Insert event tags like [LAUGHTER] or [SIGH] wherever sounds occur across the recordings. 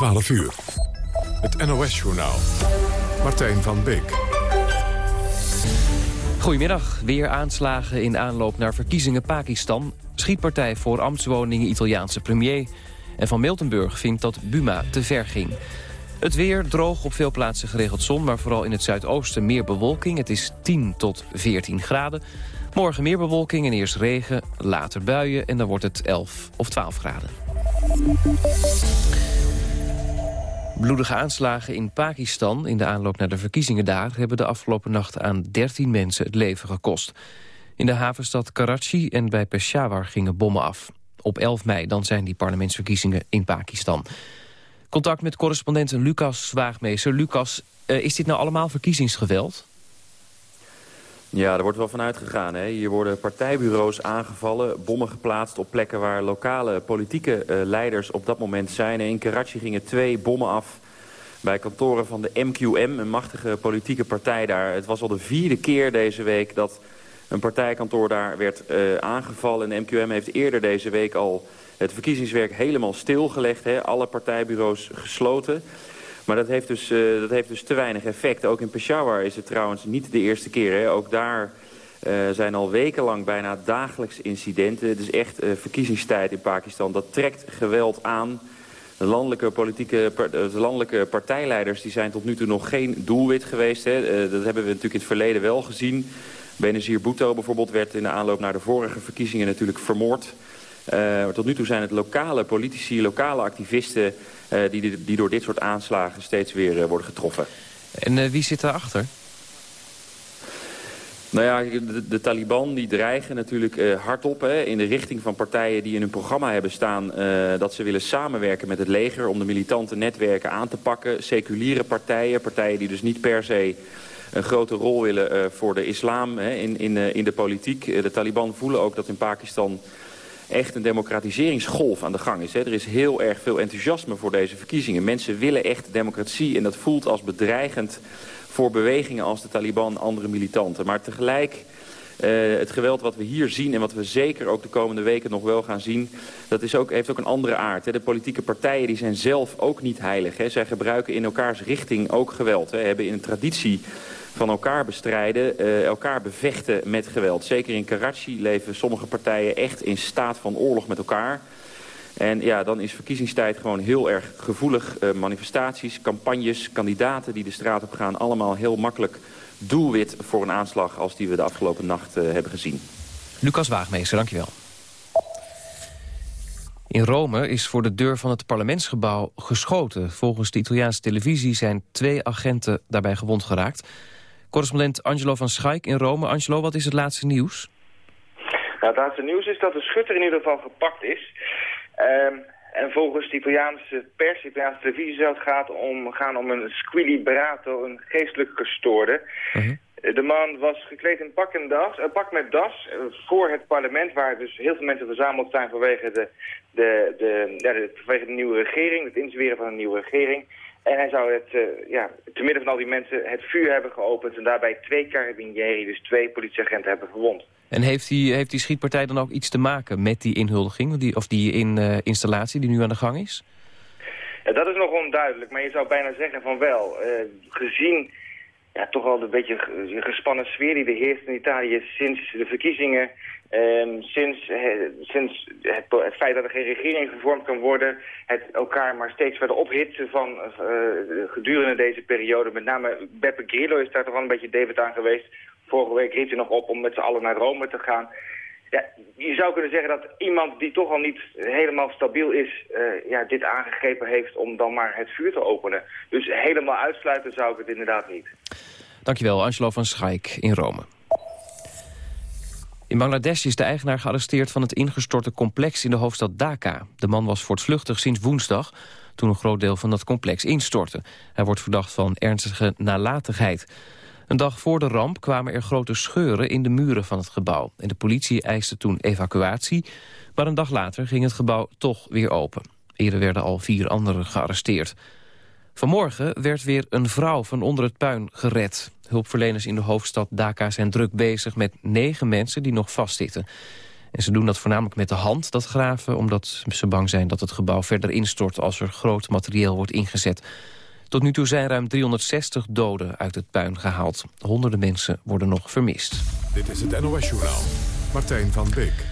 12 uur. Het NOS-journaal. Martijn van Beek. Goedemiddag. Weer aanslagen in aanloop naar verkiezingen Pakistan. Schietpartij voor ambtswoningen Italiaanse premier. En Van Miltenburg vindt dat Buma te ver ging. Het weer droog op veel plaatsen geregeld zon... maar vooral in het zuidoosten meer bewolking. Het is 10 tot 14 graden. Morgen meer bewolking en eerst regen, later buien... en dan wordt het 11 of 12 graden. Bloedige aanslagen in Pakistan in de aanloop naar de verkiezingen daar... hebben de afgelopen nacht aan 13 mensen het leven gekost. In de havenstad Karachi en bij Peshawar gingen bommen af. Op 11 mei dan zijn die parlementsverkiezingen in Pakistan. Contact met correspondent Lucas Waagmeester. Lucas, uh, is dit nou allemaal verkiezingsgeweld? Ja, er wordt wel vanuit gegaan. Hè. Hier worden partijbureaus aangevallen, bommen geplaatst op plekken waar lokale politieke uh, leiders op dat moment zijn. In Karachi gingen twee bommen af bij kantoren van de MQM, een machtige politieke partij daar. Het was al de vierde keer deze week dat een partijkantoor daar werd uh, aangevallen. De MQM heeft eerder deze week al het verkiezingswerk helemaal stilgelegd. Hè. Alle partijbureaus gesloten. Maar dat heeft, dus, uh, dat heeft dus te weinig effect. Ook in Peshawar is het trouwens niet de eerste keer. Hè. Ook daar uh, zijn al wekenlang bijna dagelijks incidenten. Het is echt uh, verkiezingstijd in Pakistan. Dat trekt geweld aan. De landelijke, politieke, de landelijke partijleiders die zijn tot nu toe nog geen doelwit geweest. Hè. dat hebben we natuurlijk in het verleden wel gezien. Benazir Bhutto bijvoorbeeld werd in de aanloop naar de vorige verkiezingen natuurlijk vermoord. Uh, tot nu toe zijn het lokale politici, lokale activisten... Uh, die, die door dit soort aanslagen steeds weer uh, worden getroffen. En wie zit daarachter? Nou ja, de, de, Taliban die dreigen natuurlijk uh, hardop hè, in de richting van partijen die in hun programma hebben staan... Uh, dat ze willen samenwerken met het leger om de militante netwerken aan te pakken. Seculiere partijen, partijen die dus niet per se een grote rol willen uh, voor de islam hè, in, in, in de politiek. de Taliban voelen ook dat in Pakistan echt een democratiseringsgolf aan de gang is. Hè. Er is heel erg veel enthousiasme voor deze verkiezingen. Mensen willen echt democratie en dat voelt als bedreigend voor bewegingen als de Taliban andere militanten. Maar tegelijk... Uh, het geweld wat we hier zien en wat we zeker ook de komende weken nog wel gaan zien... dat is ook, heeft ook een andere aard. Hè. De politieke partijen die zijn zelf ook niet heilig. Hè. Zij gebruiken in elkaars richting ook geweld. Hè. Hebben in een traditie van elkaar bestrijden, uh, elkaar bevechten met geweld. Zeker in Karachi leven sommige partijen echt in staat van oorlog met elkaar. En ja, dan is verkiezingstijd gewoon heel erg gevoelig. Uh, manifestaties, campagnes, kandidaten die de straat op gaan... allemaal heel makkelijk doelwit voor een aanslag als die we de afgelopen nacht uh, hebben gezien. Lucas Waagmeester, dankjewel. In Rome is voor de deur van het parlementsgebouw geschoten. Volgens de Italiaanse televisie zijn twee agenten daarbij gewond geraakt. Correspondent Angelo van Schaik in Rome. Angelo, wat is het laatste nieuws? Nou, het laatste nieuws is dat de schutter in ieder geval gepakt is. Um, en volgens de Italiaanse pers, de Italiaanse televisie, zou het gaat om, gaan om een squilibrato, een geestelijk gestoorde. Uh -huh. De man was gekleed in pak, en das, uh, pak met das uh, voor het parlement, waar dus heel veel mensen verzameld zijn vanwege de, de, de, ja, de, vanwege de nieuwe regering, het inzweren van een nieuwe regering. En hij zou het, uh, ja, te midden van al die mensen het vuur hebben geopend... en daarbij twee carabinieri, dus twee politieagenten, hebben verwond. En heeft die, heeft die schietpartij dan ook iets te maken met die inhuldiging... Die, of die in, uh, installatie die nu aan de gang is? Ja, dat is nog onduidelijk, maar je zou bijna zeggen van wel. Uh, gezien ja, toch wel een beetje gespannen sfeer die er heerst in Italië sinds de verkiezingen... Um, sinds, sinds het, feit dat er geen regering gevormd kan worden... het elkaar maar steeds verder ophitsen van uh, gedurende deze periode. Met name Beppe Grillo is daar toch wel een beetje David aan geweest. Vorige week riep hij nog op om met z'n allen naar Rome te gaan. Ja, je zou kunnen zeggen dat iemand die toch al niet helemaal stabiel is... Uh, ja, dit aangegrepen heeft om dan maar het vuur te openen. Dus helemaal uitsluiten zou ik het inderdaad niet. Dankjewel, Angelo van Schaik in Rome. In Bangladesh is de eigenaar gearresteerd van het ingestorte complex in de hoofdstad Dhaka. De man was voortvluchtig sinds woensdag, toen een groot deel van dat complex instortte. Hij wordt verdacht van ernstige nalatigheid. Een dag voor de ramp kwamen er grote scheuren in de muren van het gebouw. En de politie eiste toen evacuatie, maar een dag later ging het gebouw toch weer open. Eerder werden al vier anderen gearresteerd. Vanmorgen werd weer een vrouw van onder het puin gered. Hulpverleners in de hoofdstad Dhaka zijn druk bezig met negen mensen die nog vastzitten. En ze doen dat voornamelijk met de hand, dat graven... omdat ze bang zijn dat het gebouw verder instort... als er groot materieel wordt ingezet. Tot nu toe zijn ruim 360 doden uit het puin gehaald. Honderden mensen worden nog vermist. Dit is het NOS-journaal. Martijn van Beek.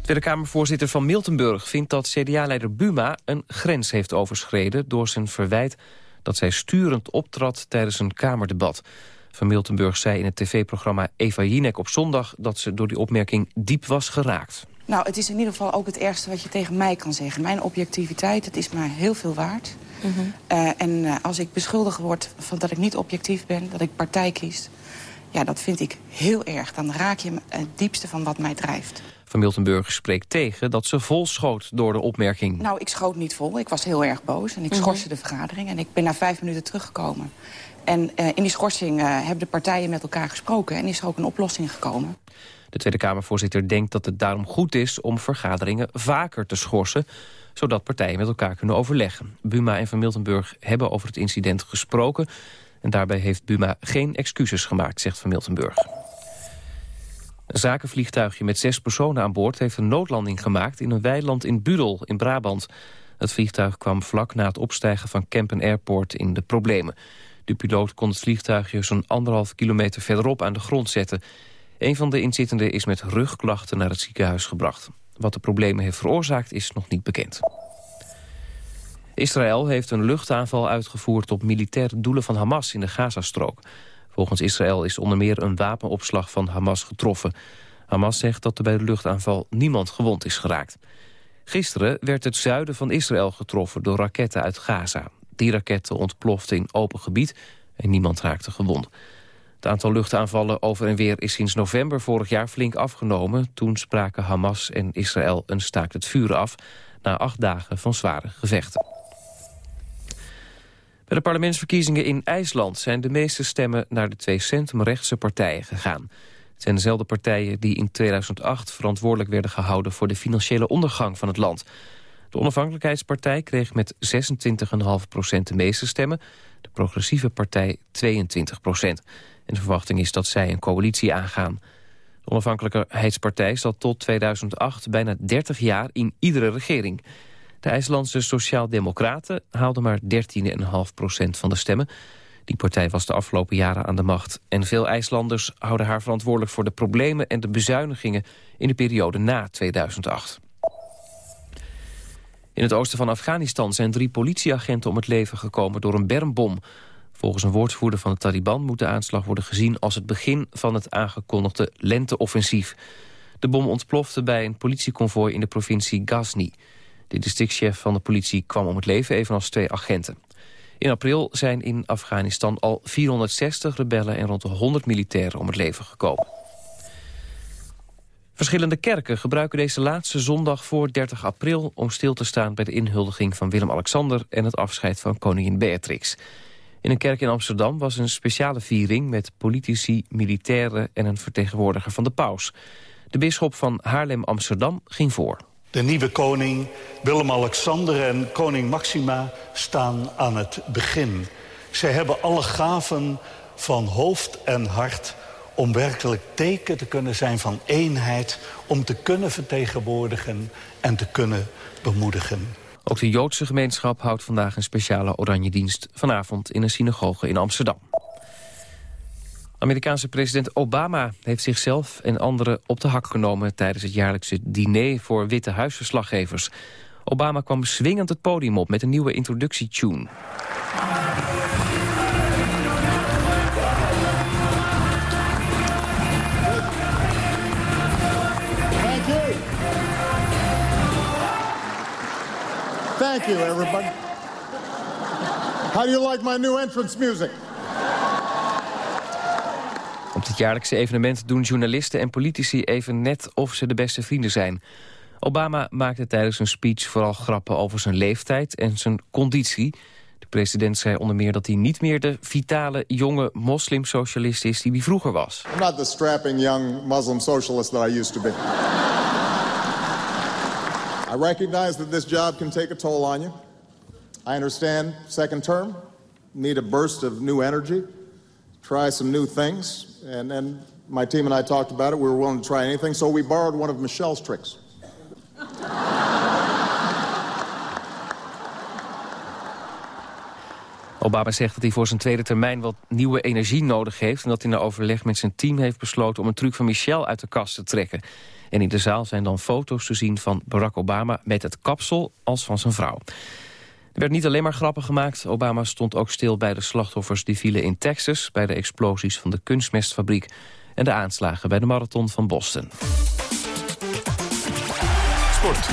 Tweede Kamervoorzitter van Miltenburg vindt dat CDA-leider Buma... een grens heeft overschreden door zijn verwijt dat zij sturend optrad tijdens een Kamerdebat. Van Miltenburg zei in het tv-programma Eva Jinek op zondag... dat ze door die opmerking diep was geraakt. Nou, het is in ieder geval ook het ergste wat je tegen mij kan zeggen. Mijn objectiviteit, het is maar heel veel waard. Mhm. Eh, en uh, als ik beschuldigd word van dat ik niet objectief ben, dat ik partij kies... ja, dat vind ik heel erg. Dan raak je het diepste van wat mij drijft. Van Miltenburg spreekt tegen dat ze vol schoot door de opmerking. Nou, ik schoot niet vol. Ik was heel erg boos en ik mhm. schorste de vergadering. En ik ben na vijf minuten teruggekomen. En uh, in die schorsing uh, hebben de partijen met elkaar gesproken... en is er ook een oplossing gekomen. De Tweede Kamervoorzitter denkt dat het daarom goed is... om vergaderingen vaker te schorsen zodat partijen met elkaar kunnen overleggen. Buma en Van Miltenburg hebben over het incident gesproken... en daarbij heeft Buma geen excuses gemaakt, zegt Van Miltenburg. Een zakenvliegtuigje met zes personen aan boord... heeft een noodlanding gemaakt in een weiland in Budel in Brabant. Het vliegtuig kwam vlak na het opstijgen van Kempen Airport in de problemen. De piloot kon het vliegtuigje zo'n anderhalf kilometer verderop aan de grond zetten. Een van de inzittenden is met rugklachten naar het ziekenhuis gebracht. Wat de problemen heeft veroorzaakt is nog niet bekend. Israël heeft een luchtaanval uitgevoerd op militaire doelen van Hamas in de Gazastrook. Volgens Israël is onder meer een wapenopslag van Hamas getroffen. Hamas zegt dat er bij de luchtaanval niemand gewond is geraakt. Gisteren werd het zuiden van Israël getroffen door raketten uit Gaza. Die raketten ontploften in open gebied en niemand raakte gewond. Het aantal luchtaanvallen over en weer is sinds november vorig jaar flink afgenomen. Toen spraken Hamas en Israël een staakt het vuren af... na acht dagen van zware gevechten. Bij de parlementsverkiezingen in IJsland zijn de meeste stemmen naar de twee centrumrechtse partijen gegaan. Het zijn dezelfde partijen die in 2008 verantwoordelijk werden gehouden voor de financiële ondergang van het land. De onafhankelijkheidspartij kreeg met 26,5% de meeste stemmen, de progressieve partij 22% En de verwachting is dat zij een coalitie aangaan. De onafhankelijkheidspartij zat tot 2008 bijna 30 jaar in iedere regering. De IJslandse Sociaaldemocraten haalden maar 13,5% van de stemmen. Die partij was de afgelopen jaren aan de macht. En veel IJslanders houden haar verantwoordelijk voor de problemen en de bezuinigingen in de periode na 2008. In het oosten van Afghanistan zijn drie politieagenten om het leven gekomen door een bermbom. Volgens een woordvoerder van de Taliban moet de aanslag worden gezien als het begin van het aangekondigde lenteoffensief. De bom ontplofte bij een politieconvooi in de provincie Ghazni. De districtchef van de politie kwam om het leven, evenals twee agenten. In april zijn in Afghanistan al 460 rebellen en rond de 100 militairen om het leven gekomen. Verschillende kerken gebruiken deze laatste zondag voor 30 april... om stil te staan bij de inhuldiging van Willem-Alexander... en het afscheid van koningin Beatrix. In een kerk in Amsterdam was een speciale viering... met politici, militairen en een vertegenwoordiger van de paus. De bisschop van Haarlem-Amsterdam ging voor. De nieuwe koning, Willem-Alexander en koning Maxima staan aan het begin. Zij hebben alle gaven van hoofd en hart om werkelijk teken te kunnen zijn van eenheid... om te kunnen vertegenwoordigen en te kunnen bemoedigen. Ook de Joodse gemeenschap houdt vandaag een speciale oranje dienst... vanavond in een synagoge in Amsterdam. Amerikaanse president Obama heeft zichzelf en anderen op de hak genomen... tijdens het jaarlijkse diner voor Witte Huisverslaggevers. Obama kwam swingend het podium op met een nieuwe introductietune. Thank you, everybody. How do you like my new entrance music? Op dit jaarlijkse evenement doen journalisten en politici even net of ze de beste vrienden zijn. Obama maakte tijdens zijn speech vooral grappen over zijn leeftijd en zijn conditie. De president zei onder meer dat hij niet meer de vitale, jonge moslimsocialist is die hij vroeger was. I'm not the strapping young Muslim socialist that I used to be. I recognize that this job can take a toll on you. I understand second term, need a burst of new energy, try some new things, and, and my team and I talked about it. We were willing to try anything, so we borrowed one of Michelle's tricks. Obama zegt dat hij voor zijn tweede termijn wat nieuwe energie nodig heeft... en dat hij na overleg met zijn team heeft besloten om een truc van Michelle uit de kast te trekken. En in de zaal zijn dan foto's te zien van Barack Obama met het kapsel als van zijn vrouw. Er werd niet alleen maar grappen gemaakt. Obama stond ook stil bij de slachtoffers die vielen in Texas... bij de explosies van de kunstmestfabriek... en de aanslagen bij de marathon van Boston. Sport.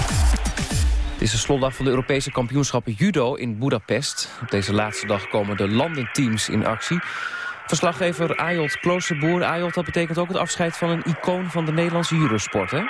Het is de slotdag van de Europese kampioenschappen judo in Budapest. Op deze laatste dag komen de landenteams in actie. Verslaggever Ayot Kloosterboer. Ayot, dat betekent ook het afscheid van een icoon van de Nederlandse judosport, hè?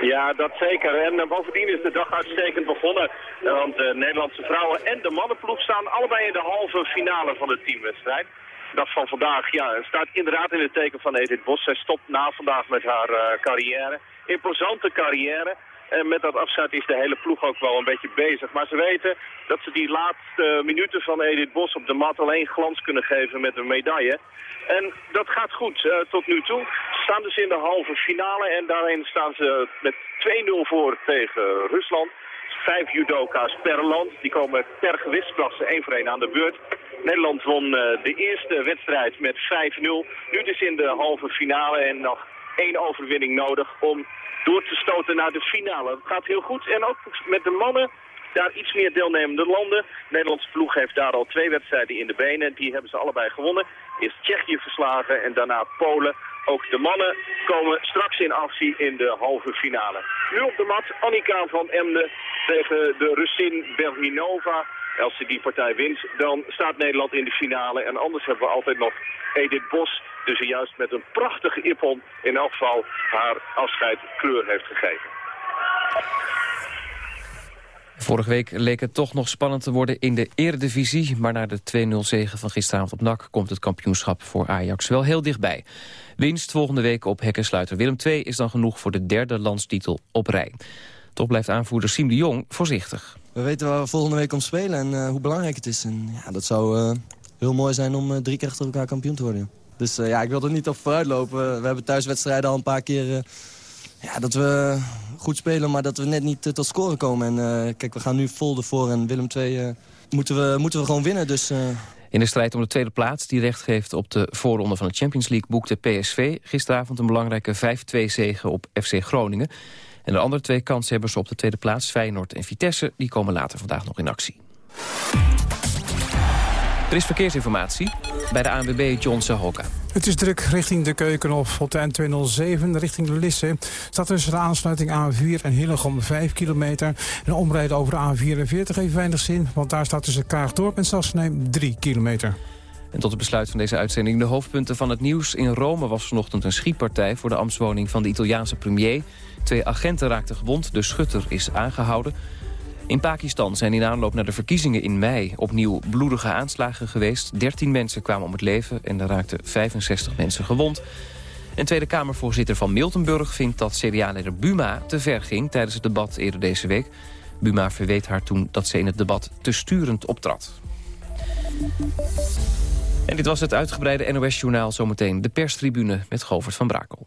Ja, dat zeker. En uh, bovendien is de dag uitstekend begonnen. Uh, want de Nederlandse vrouwen en de mannenploeg staan allebei in de halve finale van de teamwedstrijd. De dag van vandaag ja, staat inderdaad in het teken van Edith Bos. Zij stopt na vandaag met haar uh, carrière. Imposante carrière. En met dat afscheid is de hele ploeg ook wel een beetje bezig. Maar ze weten dat ze die laatste minuten van Edith Bos op de mat alleen glans kunnen geven met een medaille. En dat gaat goed uh, tot nu toe. Ze staan dus in de halve finale en daarin staan ze met 2-0 voor tegen Rusland. Vijf judoka's per land. Die komen per gewichtsklasse één voor één aan de beurt. Nederland won uh, de eerste wedstrijd met 5-0. Nu dus in de halve finale en nog één overwinning nodig om door te stoten naar de finale. Het gaat heel goed. En ook met de mannen daar iets meer deelnemende landen. De Nederlandse ploeg heeft daar al twee wedstrijden in de benen. Die hebben ze allebei gewonnen. Eerst Tsjechië verslagen en daarna Polen. Ook de mannen komen straks in actie in de halve finale. Nu op de mat Annika van Emden tegen de Russin Berlinova. Als ze die partij wint, dan staat Nederland in de finale. En anders hebben we altijd nog Edith Bos, dus juist met een prachtige ippon in elk geval haar afscheid kleur heeft gegeven. Vorige week leek het toch nog spannend te worden in de eredivisie... maar na de 2-0 zegen van gisteravond op NAC... komt het kampioenschap voor Ajax wel heel dichtbij. Winst volgende week op hekkensluiter Willem II... is dan genoeg voor de derde landstitel op rij. Toch blijft aanvoerder Siem de Jong voorzichtig. We weten waar we volgende week om spelen en uh, hoe belangrijk het is. En, ja, dat zou uh, heel mooi zijn om uh, drie keer achter elkaar kampioen te worden. Dus ja, ik wil er niet op vooruit lopen. We hebben thuiswedstrijden al een paar keer... ja, dat we goed spelen, maar dat we net niet tot scoren komen. En kijk, we gaan nu vol ervoor en Willem II moeten, we, moeten we gewoon winnen. Dus... In de strijd om de tweede plaats, die recht geeft op de voorronde van de Champions League... boekte PSV gisteravond een belangrijke 5-2 zege op FC Groningen. En de andere twee kanshebbers op de tweede plaats, Feyenoord en Vitesse... die komen later vandaag nog in actie. Er is verkeersinformatie bij de ANWB John Sahoka. Het is druk richting de Keukenhof op de N207 richting de Lisse. Staat tussen de aansluiting A4 en Hillegom 5 kilometer. En omrijden over A44 heeft weinig zin, want daar staat tussen Kaagdorp en Sassenheim 3 kilometer. En tot het besluit van deze uitzending de hoofdpunten van het nieuws. In Rome was vanochtend een schietpartij voor de ambtswoning van de Italiaanse premier. Twee agenten raakten gewond, de schutter is aangehouden. In Pakistan zijn in aanloop naar de verkiezingen in mei opnieuw bloedige aanslagen geweest. 13 mensen kwamen om het leven en er raakten 65 mensen gewond. En Tweede Kamervoorzitter van Miltenburg vindt dat CDA-leider Buma te ver ging tijdens het debat eerder deze week. Buma verweet haar toen dat ze in het debat te sturend optrad. En dit was het uitgebreide NOS-journaal zometeen de perstribune met Govert van Brakel.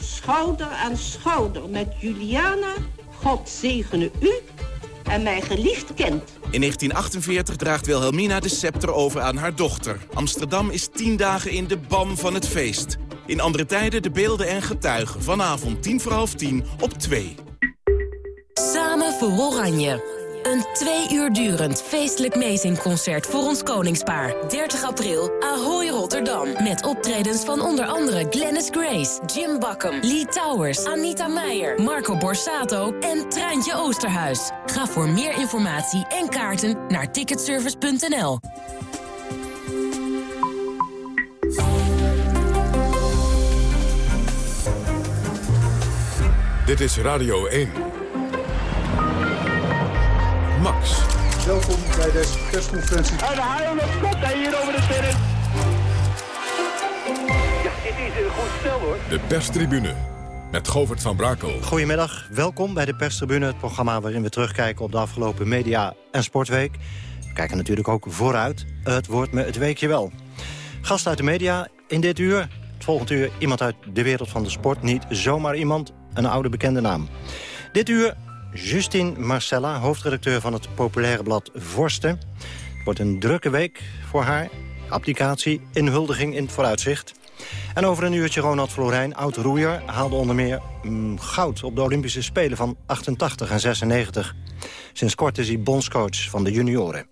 schouder aan schouder met Juliana. God zegene u en mijn geliefd kind. In 1948 draagt Wilhelmina de scepter over aan haar dochter. Amsterdam is tien dagen in de bam van het feest. In andere tijden de beelden en getuigen. Vanavond tien voor half tien op 2. Samen voor Oranje. Een twee uur durend feestelijk meezingconcert voor ons koningspaar. 30 april, Ahoy Rotterdam. Met optredens van onder andere Glenis Grace, Jim Bakken, Lee Towers, Anita Meijer, Marco Borsato en Treintje Oosterhuis. Ga voor meer informatie en kaarten naar ticketservice.nl. Dit is Radio 1. Max. Welkom bij deze persconferentie. En de haal hij hier over de terrein. Ja, dit is een goed stel hoor. De perstribune met Govert van Brakel. Goedemiddag, welkom bij de perstribune, het programma waarin we terugkijken op de afgelopen media- en sportweek. We kijken natuurlijk ook vooruit. Het wordt me het weekje wel. Gast uit de media in dit uur. Het volgende uur iemand uit de wereld van de sport. Niet zomaar iemand, een oude bekende naam. Dit uur Justine Marcella, hoofdredacteur van het populaire blad Vorsten. Het wordt een drukke week voor haar. Applicatie, inhuldiging in het vooruitzicht. En over een uurtje Ronald Florijn, oud-roeier... haalde onder meer mm, goud op de Olympische Spelen van 88 en 96. Sinds kort is hij bondscoach van de junioren.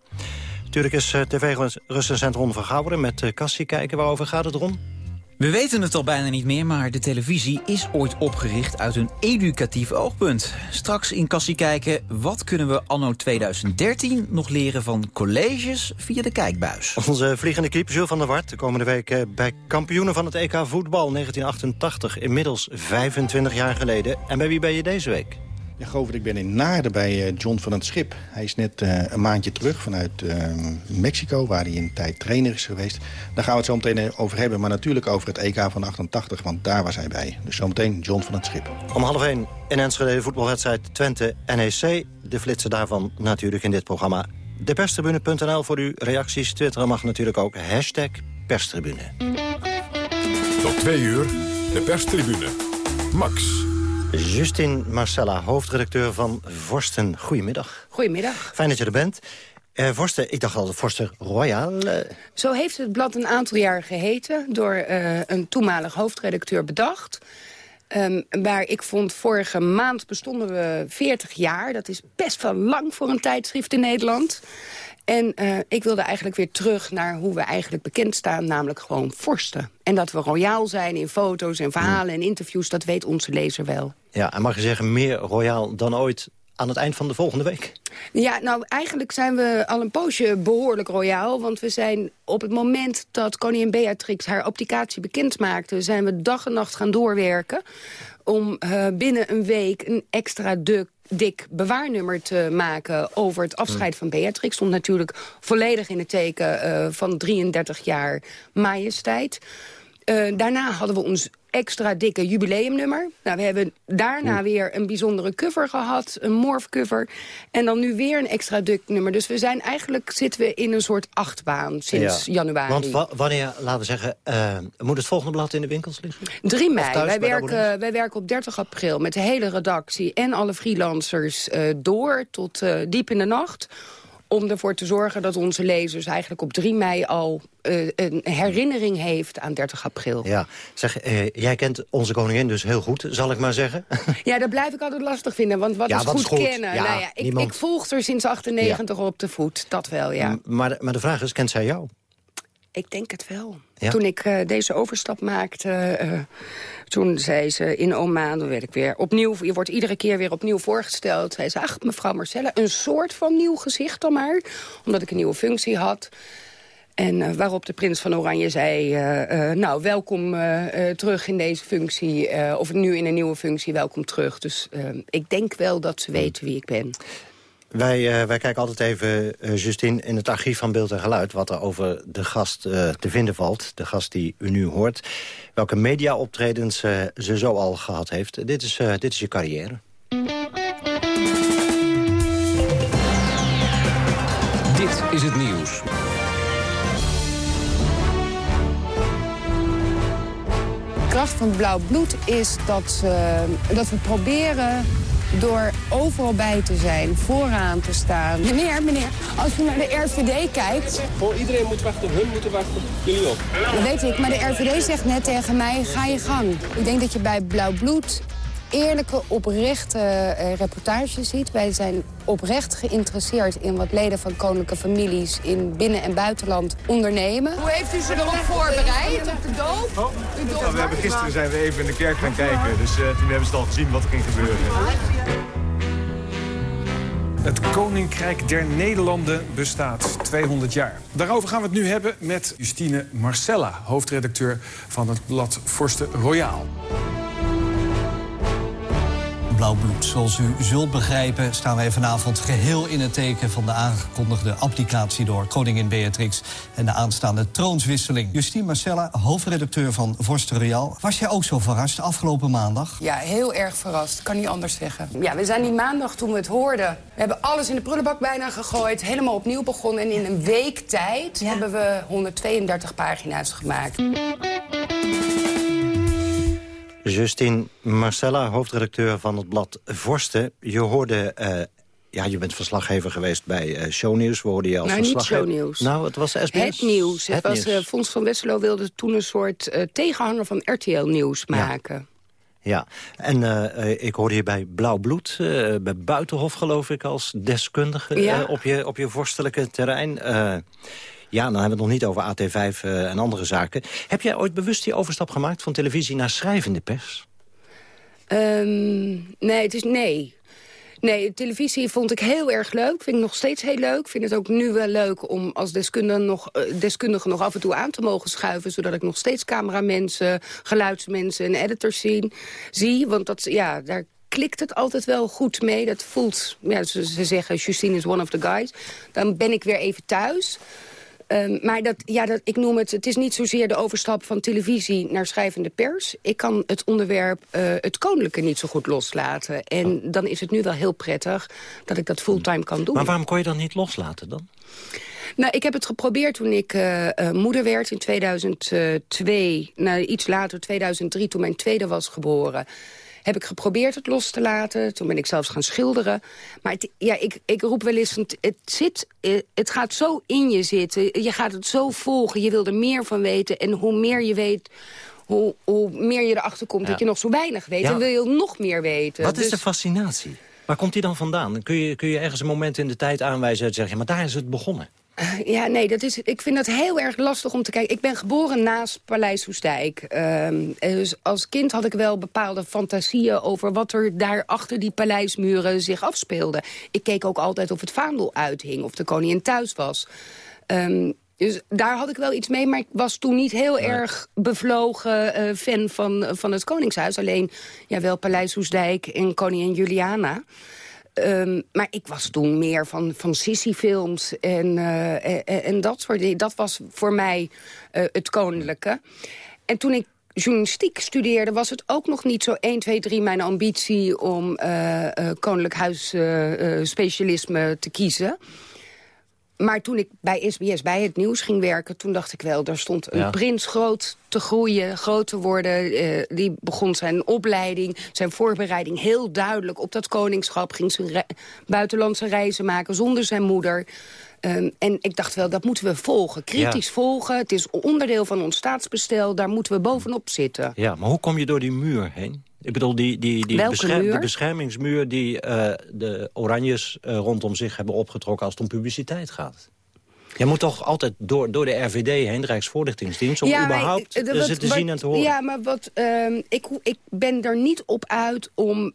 Natuurlijk is uh, tv-recensent Ron van met uh, kijken. Waarover gaat het, Ron? We weten het al bijna niet meer, maar de televisie is ooit opgericht uit een educatief oogpunt. Straks in Cassie kijken, wat kunnen we anno 2013 nog leren van colleges via de kijkbuis? Onze vliegende kiep, Jules van der Wart, de komende week eh, bij kampioenen van het EK voetbal 1988. Inmiddels 25 jaar geleden. En bij wie ben je deze week? Ja, Govert, ik ben in Naarden bij uh, John van het Schip. Hij is net uh, een maandje terug vanuit uh, Mexico, waar hij een tijd trainer is geweest. Daar gaan we het zo meteen over hebben, maar natuurlijk over het EK van 88, want daar was hij bij. Dus zometeen John van het Schip. Om half één in Enschede voetbalwedstrijd Twente-NEC. De flitsen daarvan natuurlijk in dit programma. Deperstribune.nl voor uw reacties. Twitteren mag natuurlijk ook. Hashtag perstribune. Tot twee uur, de perstribune. Max. Justin Marcella, hoofdredacteur van Vorsten. Goedemiddag. Goedemiddag. Fijn dat je er bent. Uh, Vorsten, ik dacht al, Vorsten Royal. Uh... Zo heeft het blad een aantal jaar geheten... door uh, een toenmalig hoofdredacteur bedacht. Um, maar ik vond, vorige maand bestonden we 40 jaar. Dat is best wel lang voor een tijdschrift in Nederland. En uh, ik wilde eigenlijk weer terug naar hoe we eigenlijk bekend staan, namelijk gewoon vorsten. En dat we royaal zijn in foto's en verhalen en interviews, dat weet onze lezer wel. Ja, en mag je zeggen meer royaal dan ooit aan het eind van de volgende week? Ja, nou eigenlijk zijn we al een poosje behoorlijk royaal. Want we zijn op het moment dat koningin Beatrix haar applicatie bekend maakte... zijn we dag en nacht gaan doorwerken om uh, binnen een week een extra dik, dik bewaarnummer te maken over het afscheid van Beatrix. Stond natuurlijk volledig in het teken uh, van 33 jaar majesteit. Uh, daarna hadden we ons extra dikke jubileumnummer. Nou, we hebben daarna weer een bijzondere cover gehad, een morphcover. En dan nu weer een extra dik nummer. Dus we zijn eigenlijk zitten we in een soort achtbaan sinds ja. januari. Want wa wanneer, laten we zeggen, uh, moet het volgende blad in de winkels liggen? 3 mei. Wij werken, wij werken op 30 april met de hele redactie en alle freelancers uh, door tot diep in de nacht om ervoor te zorgen dat onze lezers eigenlijk op 3 mei al uh, een herinnering heeft aan 30 april. Ja, zeg, uh, jij kent onze koningin dus heel goed, zal ik maar zeggen. [LAUGHS] Ja, dat blijf ik altijd lastig vinden, want wat ja, is wat goed, is goed kennen? ja, nou ja, ik, niemand... ik volg er sinds 98 ja. op de voet, dat wel, ja. M maar, maar de vraag is, kent zij jou? Ik denk het wel. Ja? Toen ik uh, deze overstap maakte, uh, toen zei ze in Oman, dan werd ik weer opnieuw, je wordt iedere keer weer opnieuw voorgesteld. Zij zei, ach, mevrouw Marcella, een soort van nieuw gezicht dan maar, omdat ik een nieuwe functie had. En uh, waarop de prins van Oranje zei, nou, welkom terug in deze functie. of nu in een nieuwe functie, welkom terug. Dus ik denk wel dat ze weten wie ik ben. Wij, uh, wij kijken altijd even, uh, Justine, in het archief van Beeld en Geluid... wat er over de gast uh, te vinden valt, de gast die u nu hoort. Welke media-optredens ze zo al gehad heeft. Dit is, dit is je carrière. Dit is het nieuws. De kracht van blauw bloed is dat, dat we proberen door overal bij te zijn, vooraan te staan. Meneer, meneer, als u naar de RVD kijkt... Voor iedereen moet wachten, hun moeten wachten, jullie ook. Dat weet ik, maar de RVD zegt net tegen mij, ga je gang. Ik denk dat je bij Blauw Bloed eerlijke, oprechte uh, reportages ziet. Wij zijn oprecht geïnteresseerd in wat leden van koninklijke families... in binnen- en buitenland ondernemen. Hoe heeft u zich erop voorbereid, op de doop? Oh. Nou, we hebben, gisteren zijn we even in de kerk gaan kijken. Dus uh, toen hebben ze al gezien wat er ging gebeuren. Het Koninkrijk der Nederlanden bestaat 200 jaar. Daarover gaan we het nu hebben met Justine Marcella... hoofdredacteur van het blad Vorsten Royaal. Blauw Bloed. Zoals u zult begrijpen staan wij vanavond geheel in het teken... van de aangekondigde applicatie door koningin Beatrix... en de aanstaande troonswisseling. Justine Marcella, hoofdredacteur van Vorst Royal. Was jij ook zo verrast afgelopen maandag? Ja, heel erg verrast. Kan niet anders zeggen. Ja, we zijn die maandag toen we het hoorden. We hebben alles in de prullenbak bijna gegooid. Helemaal opnieuw begonnen. En in een week tijd hebben we 132 pagina's gemaakt. Justine Marcella, hoofdredacteur van het blad Vorsten. Je hoorde... eh, ja, je bent verslaggever geweest bij eh, Shownieuws. We hoorden je als nou, niet verslaggever... shownieuws. Nou, het was SBS. Het nieuws. Het, Het was, nieuws. eh, Fons van Westerlo wilde toen een soort tegenhanger van RTL Nieuws maken. Ja, en ik hoorde je bij Blauw Bloed, bij Buitenhof geloof ik, als deskundige Ja. op, je, op je vorstelijke terrein. Ja, dan hebben we het nog niet over AT5 eh, en andere zaken. Heb jij ooit bewust die overstap gemaakt van televisie naar schrijvende pers? Ehm, nee, het is nee. Nee, televisie vond ik heel erg leuk. Vind ik nog steeds heel leuk. Vind het ook nu wel leuk om als deskundige nog, eh, deskundige nog af en toe aan te mogen schuiven. Zodat ik nog steeds cameramensen, geluidsmensen en editors zien, zie. Want dat, ja, daar klikt het altijd wel goed mee. Dat voelt, ja, ze zeggen Justine is one of the guys. Dan ben ik weer even thuis. Ehm, maar dat, ja, dat, ik noem het, het is niet zozeer de overstap van televisie naar schrijvende pers. Ik kan het onderwerp eh, het koninklijke niet zo goed loslaten. En dan is het nu wel heel prettig dat ik dat fulltime kan doen. Maar waarom kon je dan niet loslaten dan? Nou, ik heb het geprobeerd toen ik eh, eh, moeder werd in 2002. Nou, iets later, 2003, toen mijn tweede was geboren. Heb ik geprobeerd het los te laten. Toen ben ik zelfs gaan schilderen. Maar het, ja, ik, ik roep wel eens, het, het, zit, eh, het gaat zo in je zitten. Je gaat het zo volgen. Je wil er meer van weten. En hoe meer je weet, hoe, hoe meer je erachter komt... Ja. dat je nog zo weinig weet. Ja. Dan wil je nog meer weten. Wat is Dus- de fascinatie? Waar komt die dan vandaan? Kun je, kun je ergens een moment in de tijd aanwijzen en zeggen... maar daar is het begonnen? Ja, nee, dat is, ik vind dat heel erg lastig om te kijken. Ik ben geboren naast Paleis Hoestdijk. Ehm, dus als kind had ik wel bepaalde fantasieën over wat er daar achter die paleismuren zich afspeelde. Ik keek ook altijd of het vaandel uithing, of de koningin thuis was. Ehm, dus daar had ik wel iets mee, maar ik was toen niet heel erg bevlogen eh, fan van, van het Koningshuis. Alleen ja, wel Paleis Hoesdijk en koningin Juliana. Ehm, maar ik was toen meer van, van sissy-films en, eh, en, en dat soort dingen. Dat was voor mij eh, het koninklijke. En toen ik journalistiek studeerde... was het ook nog niet zo 1, 2, 3 mijn ambitie... om eh eh, koninklijk huisspecialisme te kiezen. Maar toen ik bij SBS, bij het nieuws ging werken... toen dacht ik wel, daar stond een Ja. prins groot te groeien, groot te worden. Eh, die begon zijn opleiding, zijn voorbereiding heel duidelijk op dat koningschap. Ging zijn re- buitenlandse reizen maken zonder zijn moeder. Ehm, en ik dacht wel, dat moeten we volgen. Kritisch Ja. volgen. Het is onderdeel van ons staatsbestel. Daar moeten we bovenop zitten. Ja, maar hoe kom je door die muur heen? Ik bedoel, die, die, die bescherm- de beschermingsmuur die eh, de Oranjes eh, rondom zich hebben opgetrokken als het om publiciteit gaat. Je moet toch altijd door, door de RVD heen, de Rijksvoorlichtingsdienst... om überhaupt eh, wat- te wat- zien en te horen. Ja, maar wat, ehm, ik, ik ben er niet op uit om,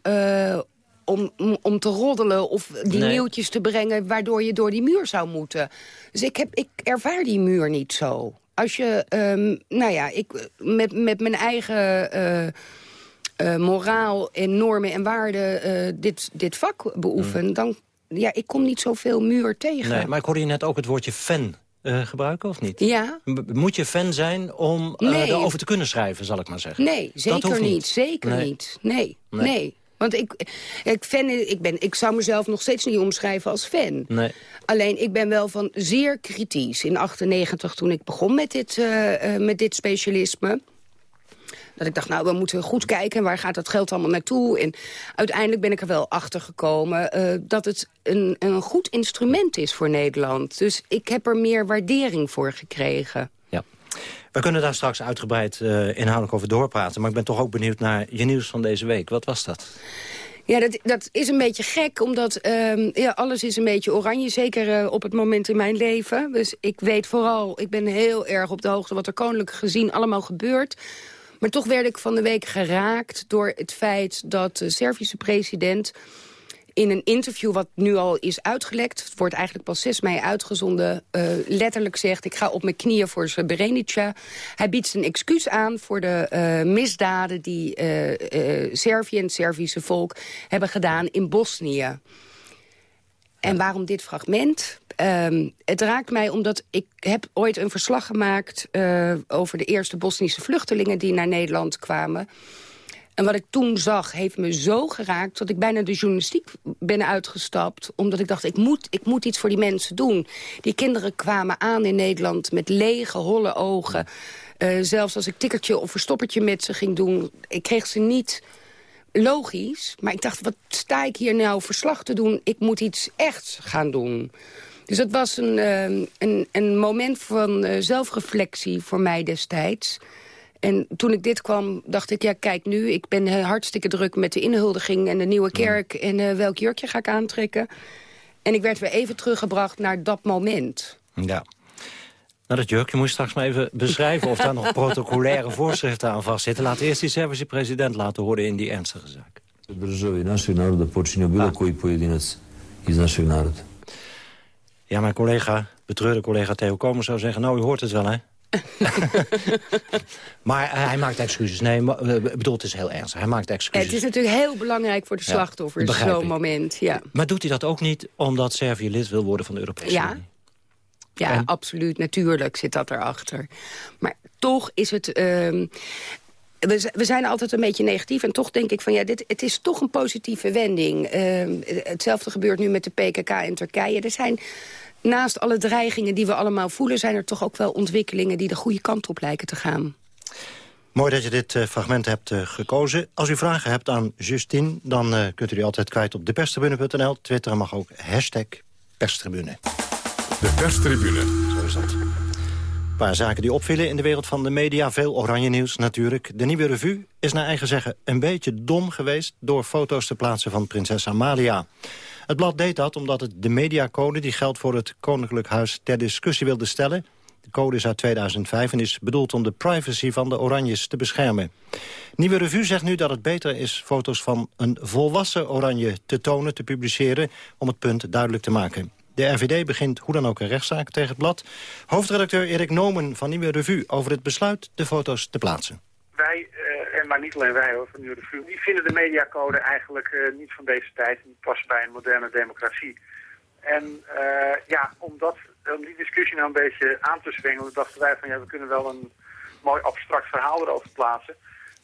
om, om, te roddelen... of die Nee. nieuwtjes te brengen waardoor je door die muur zou moeten. Dus ik, heb, ik ervaar die muur niet zo. Als je, ehm, nou ja, ik, met, met mijn eigen... eh, moraal en normen en waarden eh, dit, dit vak beoefen... dan, ja, ik kom niet zoveel muur tegen. Mm. Nee, maar ik hoorde je net ook het woordje fan eh, gebruiken, of niet? Ja. M- Moet je fan zijn om Nee. erover te kunnen schrijven, zal ik maar zeggen? Nee, zeker niet. Zeker Nee. niet. Nee, Nee. nee. Want ik, ik, fan, ik, ben, ik zou mezelf nog steeds niet omschrijven als fan. Nee. Alleen, ik ben wel van zeer kritisch. In 98, toen ik begon met dit, met dit specialisme... Dat ik dacht, nou, we moeten goed kijken... waar gaat dat geld allemaal naartoe? En uiteindelijk ben ik er wel achter gekomen... eh, dat het een, een goed instrument is voor Nederland. Dus ik heb er meer waardering voor gekregen. Ja. We kunnen daar straks uitgebreid eh, inhoudelijk over doorpraten. Maar ik ben toch ook benieuwd naar je nieuws van deze week. Wat was dat? Ja, dat, dat is een beetje gek, omdat ehm, ja, alles is een beetje oranje. Zeker eh, op het moment in mijn leven. Dus ik weet vooral, ik ben heel erg op de hoogte... wat er koninklijk gezien allemaal gebeurt. Maar toch werd ik van de week geraakt door het feit dat de Servische president in een interview wat nu al is uitgelekt... het wordt eigenlijk pas 6 mei uitgezonden... Uh, letterlijk zegt, ik ga op mijn knieën voor Srebrenica. Hij biedt zijn excuus aan voor de uh, misdaden... die uh, Servië en het Servische volk hebben gedaan in Bosnië. En waarom dit fragment? Um, het raakt mij omdat ik heb ooit een verslag gemaakt... Uh, over de eerste Bosnische vluchtelingen die naar Nederland kwamen. En wat ik toen zag, heeft me zo geraakt... dat ik bijna de journalistiek ben uitgestapt. Omdat ik dacht, ik moet, ik moet iets voor die mensen doen. Die kinderen kwamen aan in Nederland met lege, holle ogen. Uh, zelfs als ik tikkertje of verstoppertje met ze ging doen... ik kreeg ze niet logisch. Maar ik dacht, wat sta ik hier nou verslag te doen? Ik moet iets echt gaan doen. Dus dat was een, uh, een, een moment van uh, zelfreflectie voor mij destijds. En toen ik dit kwam, dacht ik, ja kijk nu... ik ben uh, hartstikke druk met de inhuldiging en de nieuwe kerk... en uh, welk jurkje ga ik aantrekken. En ik werd weer even teruggebracht naar dat moment. Ja. Nou, dat jurkje moet je straks maar even beschrijven... of daar nog [LAUGHS] protocolaire voorschriften aan vastzitten. Laat eerst die Servische president laten horen in die ernstige zaak. Državi našeg naroda bilo ah. koji pojedinac iz našeg naroda. Ja, mijn collega, betreurde collega Theo Komen zou zeggen... nou, u hoort het wel, hè? [LAUGHS] maar uh, hij maakt excuses. Nee, uh, bedoel, het is heel ernstig. Hij maakt excuses. Het is natuurlijk heel belangrijk voor de slachtoffers, ja, zo'n moment. Ja. Maar doet hij dat ook niet omdat Servië lid wil worden van de Europese ja. Unie? Ja, en? absoluut. Natuurlijk zit dat erachter. Maar toch is het... Uh, we, zijn altijd een beetje negatief. En toch denk ik van ja, dit, het is toch een positieve wending. Uh, hetzelfde gebeurt nu met de PKK in Turkije. Er zijn naast alle dreigingen die we allemaal voelen... zijn er toch ook wel ontwikkelingen die de goede kant op lijken te gaan. Mooi dat je dit uh, fragment hebt uh, gekozen. Als u vragen hebt aan Justine, dan uh, kunt u die altijd kwijt op deperstribune.nl. Twitter mag ook hashtag perstribune. De perstribune. Zo is dat. Paar zaken die opvielen in de wereld van de media. Veel oranje nieuws natuurlijk. De nieuwe revue is naar eigen zeggen een beetje dom geweest... door foto's te plaatsen van prinses Amalia. Het blad deed dat omdat het de mediacode... die geldt voor het Koninklijk Huis ter discussie wilde stellen. De code is uit 2005 en is bedoeld om de privacy van de Oranjes te beschermen. Nieuwe Revue zegt nu dat het beter is foto's van een volwassen Oranje te tonen, te publiceren... om het punt duidelijk te maken. De RVD begint hoe dan ook een rechtszaak tegen het blad. Hoofdredacteur Erik Nomen van Nieuwe Revue over het besluit de foto's te plaatsen. Wij en maar niet alleen wij hoor, van Nieuwe Revue, die vinden de mediacode eigenlijk uh, niet van deze tijd, niet past bij een moderne democratie. En uh, ja, om, dat, om die discussie nou een beetje aan te zwengelen, dachten wij van ja, we kunnen wel een mooi abstract verhaal erover plaatsen.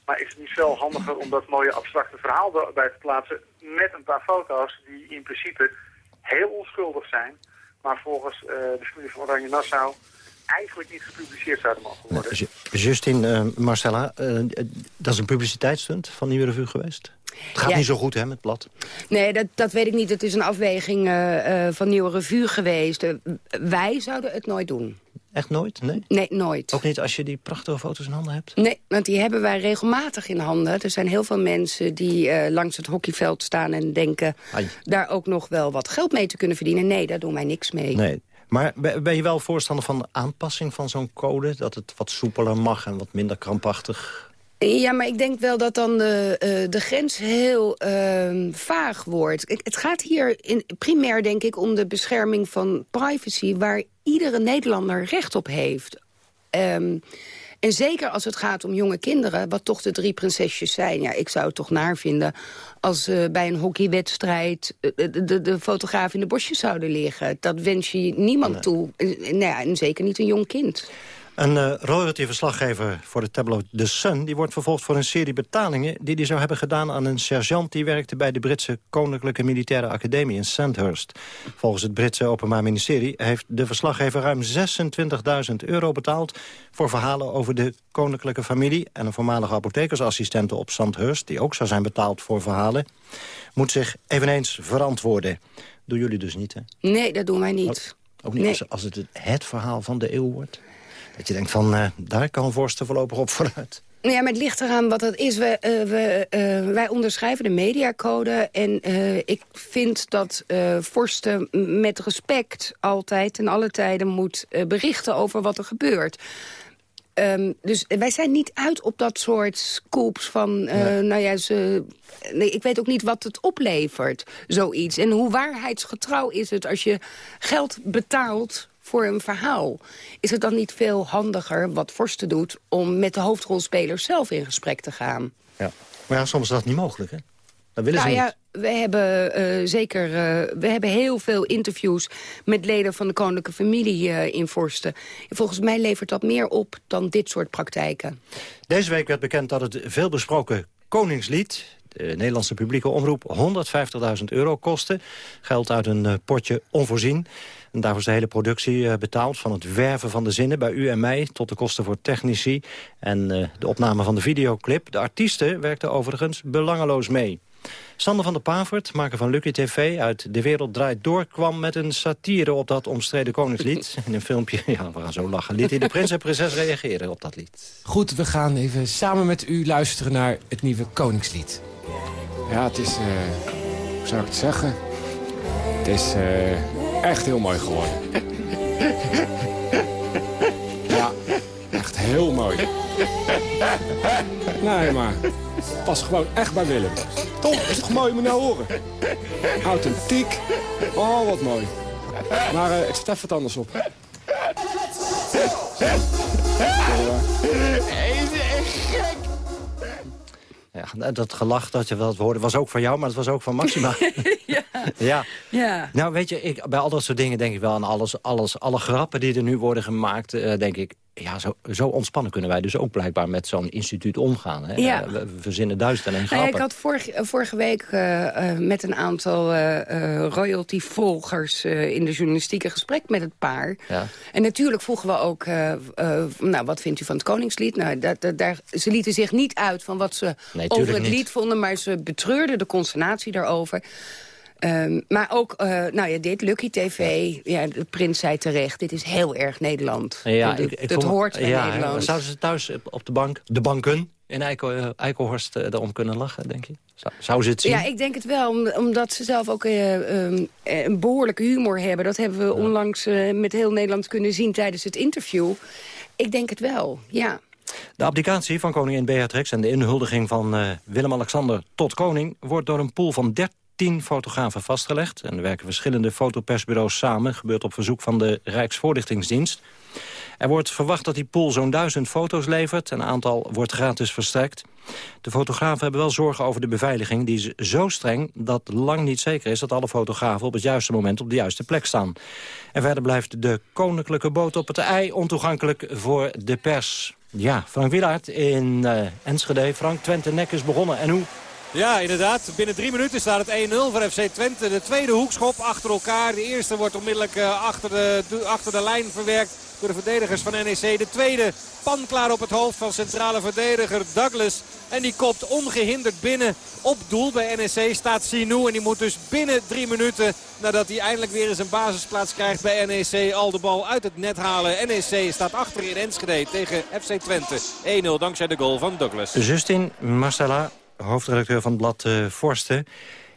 Maar is het niet veel handiger om dat mooie abstracte verhaal erbij te plaatsen met een paar foto's die in principe heel onschuldig zijn, maar volgens uh, de familie van Oranje Nassau eigenlijk niet gepubliceerd zouden mogen worden. Justine, uh, Marcella, uh, dat is een publiciteitsstunt van Nieuwe Revue geweest? Het gaat niet zo goed, hè, met blad? Nee, dat, dat weet ik niet. Het is een afweging uh, van Nieuwe Revue geweest. wij zouden het nooit doen. Echt nooit? Nee? Nee, nooit. Ook niet als je die prachtige foto's in handen hebt? Nee, want die hebben wij regelmatig in handen. Er zijn heel veel mensen die uh, langs het hockeyveld staan en denken... Ai. daar ook nog wel wat geld mee te kunnen verdienen. Nee, daar doen wij niks mee. Nee, maar ben je wel voorstander van de aanpassing van zo'n code? Dat het wat soepeler mag en wat minder krampachtig? Ja, maar ik denk wel dat dan de, uh, de grens heel uh, vaag wordt. Het gaat hier in, primair, denk ik, om de bescherming van privacy... waar iedere Nederlander recht op heeft. Um, en zeker als het gaat om jonge kinderen, wat toch de drie prinsesjes zijn. Ja, ik zou het toch naar vinden als uh, bij een hockeywedstrijd... Uh, de, de fotograaf in de bosjes zouden liggen. Dat wens je niemand nee. toe. Nou ja, en zeker niet een jong kind. Een uh, royalty-verslaggever voor de tabloid The Sun... die wordt vervolgd voor een serie betalingen... die hij zou hebben gedaan aan een sergeant... die werkte bij de Britse Koninklijke Militaire Academie in Sandhurst. Volgens het Britse Openbaar Ministerie... heeft de verslaggever ruim 26.000 euro betaald... voor verhalen over de koninklijke familie... en een voormalige apothekersassistente op Sandhurst... die ook zou zijn betaald voor verhalen... moet zich eveneens verantwoorden. Doen jullie dus niet, hè? Nee, dat doen wij niet. Ook, ook niet nee. als, als het het verhaal van de eeuw wordt? Dat je denkt van, uh, daar kan Vorsten voorlopig op vooruit. Ja, maar het ligt eraan wat dat is. We, uh, we, uh, wij onderschrijven de mediacode. En ik vind dat Vorsten met respect altijd en alle tijden moet berichten over wat er gebeurt. Ehm, dus wij zijn niet uit op dat soort scoops van... eh, nou ja, ze, nee, ik weet ook niet wat het oplevert, zoiets. En hoe waarheidsgetrouw is het als je geld betaalt voor een verhaal? Is het dan niet veel handiger, wat Forste doet... om met de hoofdrolspelers zelf in gesprek te gaan? Ja. Maar ja, soms is dat niet mogelijk, hè? Dat willen nou ze ja, niet. we hebben eh, zeker eh, we hebben heel veel interviews met leden van de koninklijke familie eh, in Vorsten. En volgens mij levert dat meer op dan dit soort praktijken. Deze week werd bekend dat het veelbesproken Koningslied... de Nederlandse publieke omroep 150.000 euro kostte. Geld uit een potje onvoorzien. En daarvoor is de hele productie eh, betaald. Van het werven van de zinnen bij u en mij... tot de kosten voor technici en eh, de opname van de videoclip. De artiesten werkten overigens belangeloos mee. Sander van der Pavert, maker van Lucky TV uit De Wereld Draait Door... kwam met een satire op dat omstreden koningslied. [LAUGHS] In een filmpje, ja, we gaan zo lachen, liet hij de prins en prinses reageren op dat lied. Goed, we gaan even samen met u luisteren naar het nieuwe Koningslied. Ja, het is... eh, hoe zou ik het zeggen? Het is eh, echt heel mooi geworden. ja, echt heel mooi. Nee, maar pas gewoon echt bij Willem. Toch? Is toch mooi? Je nou horen. Authentiek. Oh, wat mooi. Maar eh, ik zet even wat anders op. Ja, dat gelach dat je wel hoorde was ook van jou, maar het was ook van Maxima. [LAUGHS] ja. ja. ja. Nou, weet je, ik, bij al dat soort dingen denk ik wel aan alles, alles alle grappen die er nu worden gemaakt, eh, denk ik, ja, zo, zo ontspannen kunnen wij dus ook blijkbaar met zo'n instituut omgaan. Hè? Ja. Eh, We, verzinnen duizend en een Nou ja, grappen. ik had vorige, eh, vorige week eh, met een aantal eh, royalty-volgers in de journalistiek een gesprek met het paar. Ja. En natuurlijk vroegen we ook, nou, wat vindt u van het Koningslied? Nou, dat, dat, daar, ze lieten zich niet uit van wat ze Nee, over het niet. lied vonden, maar ze betreurden de consternatie daarover. Ehm, maar ook, eh, nou ja, dit, Lucky TV, ja. de prins zei terecht, dit is heel erg Nederland. Ja, Dat- ik, ik dat vond- hoort bij ja, Nederland. Zouden ze thuis op de bank, de banken in Eikel, eh, Eikelhorst eh, erom kunnen lachen, denk je? Zou, zou ze het zien? Ja, ik denk het wel, om- omdat ze zelf ook eh, ehm, eh, een behoorlijke humor hebben. Dat hebben we onlangs met heel Nederland kunnen zien tijdens het interview. Ik denk het wel, ja. De abdicatie van koningin Beatrix en de inhuldiging van Willem-Alexander tot koning... wordt door een pool van 13 fotografen vastgelegd. En er werken verschillende fotopersbureaus samen. Gebeurt op verzoek van de Rijksvoorlichtingsdienst. Er wordt verwacht dat die pool zo'n duizend foto's levert. Een aantal wordt gratis verstrekt. De fotografen hebben wel zorgen over de beveiliging. Die is zo streng dat lang niet zeker is dat alle fotografen... op het juiste moment op de juiste plek staan. En verder blijft de koninklijke boot op het ei ontoegankelijk voor de pers. Ja, Frank Wielaert in eh, Enschede. Frank, Twente Nek is begonnen. En hoe? Ja, inderdaad. Binnen drie minuten staat het 1-0 voor FC Twente. De tweede hoekschop achter elkaar. De eerste wordt onmiddellijk eh, achter, de, achter de lijn verwerkt door de verdedigers van NEC. De tweede pan klaar op het hoofd van centrale verdediger Douglas. En die kopt ongehinderd binnen op doel. Bij NEC staat Sinou en die moet dus binnen drie minuten... nadat hij eindelijk weer eens een basisplaats krijgt bij NEC... al de bal uit het net halen. NEC staat achter in Enschede tegen FC Twente. 1-0 dankzij de goal van Douglas. Justin Marcella, hoofdredacteur van het blad eh Forsten.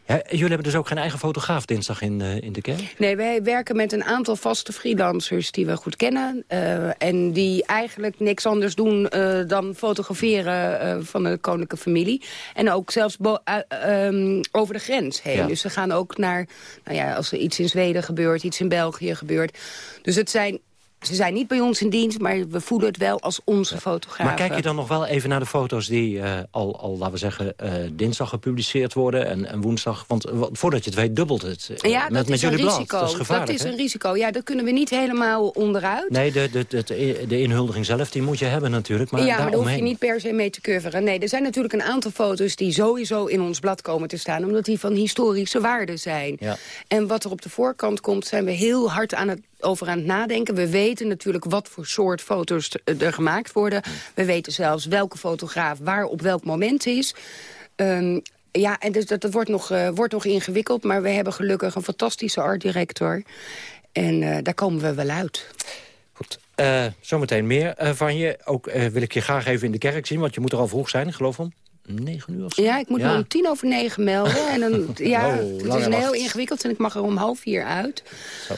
Ja, jullie hebben dus ook geen eigen fotograaf dinsdag in, eh, in de kerk? Nee, wij werken met een aantal vaste freelancers die we goed kennen. eh, en die eigenlijk niks anders doen dan fotograferen van de koninklijke familie. En ook zelfs eh, ehm, over de grens heen. Ja. Dus ze gaan ook naar, nou ja, als er iets in Zweden gebeurt, iets in België gebeurt. Dus het zijn, ze zijn niet bij ons in dienst, maar we voelen het wel als onze fotografen. Maar kijk je dan nog wel even naar de foto's die eh, al, al, laten we zeggen, eh, dinsdag gepubliceerd worden en, en woensdag? Want eh, voordat je het weet dubbelt het Ja, met, dat met is een jullie blad. risico. Dat is dat een risico. Ja, dat kunnen we niet helemaal onderuit. Nee, de, de, de, de inhuldiging zelf, die moet je hebben natuurlijk. Maar ja, maar daar hoef je niet per se mee te curveren. Nee, er zijn natuurlijk een aantal foto's die sowieso in ons blad komen te staan... omdat die van historische waarde zijn. Ja. En wat er op de voorkant komt, zijn we heel hard aan het, over aan het nadenken. We weten natuurlijk wat voor soort foto's t- er gemaakt worden. We weten zelfs welke fotograaf waar op welk moment is... Ehm, ja, en dus dat, dat wordt, nog, eh, wordt nog ingewikkeld. Maar we hebben gelukkig een fantastische art director. En eh, daar komen we wel uit. Eh, zometeen meer eh, van je. Ook eh, wil ik je graag even in de kerk zien, want je moet er al vroeg zijn, ik geloof om negen uur of zo. Ja, ik moet me om tien over negen melden. En dan, [LAUGHS] ja, Oh, het is een heel wacht. ingewikkeld en ik mag er om half vier uit. Zo.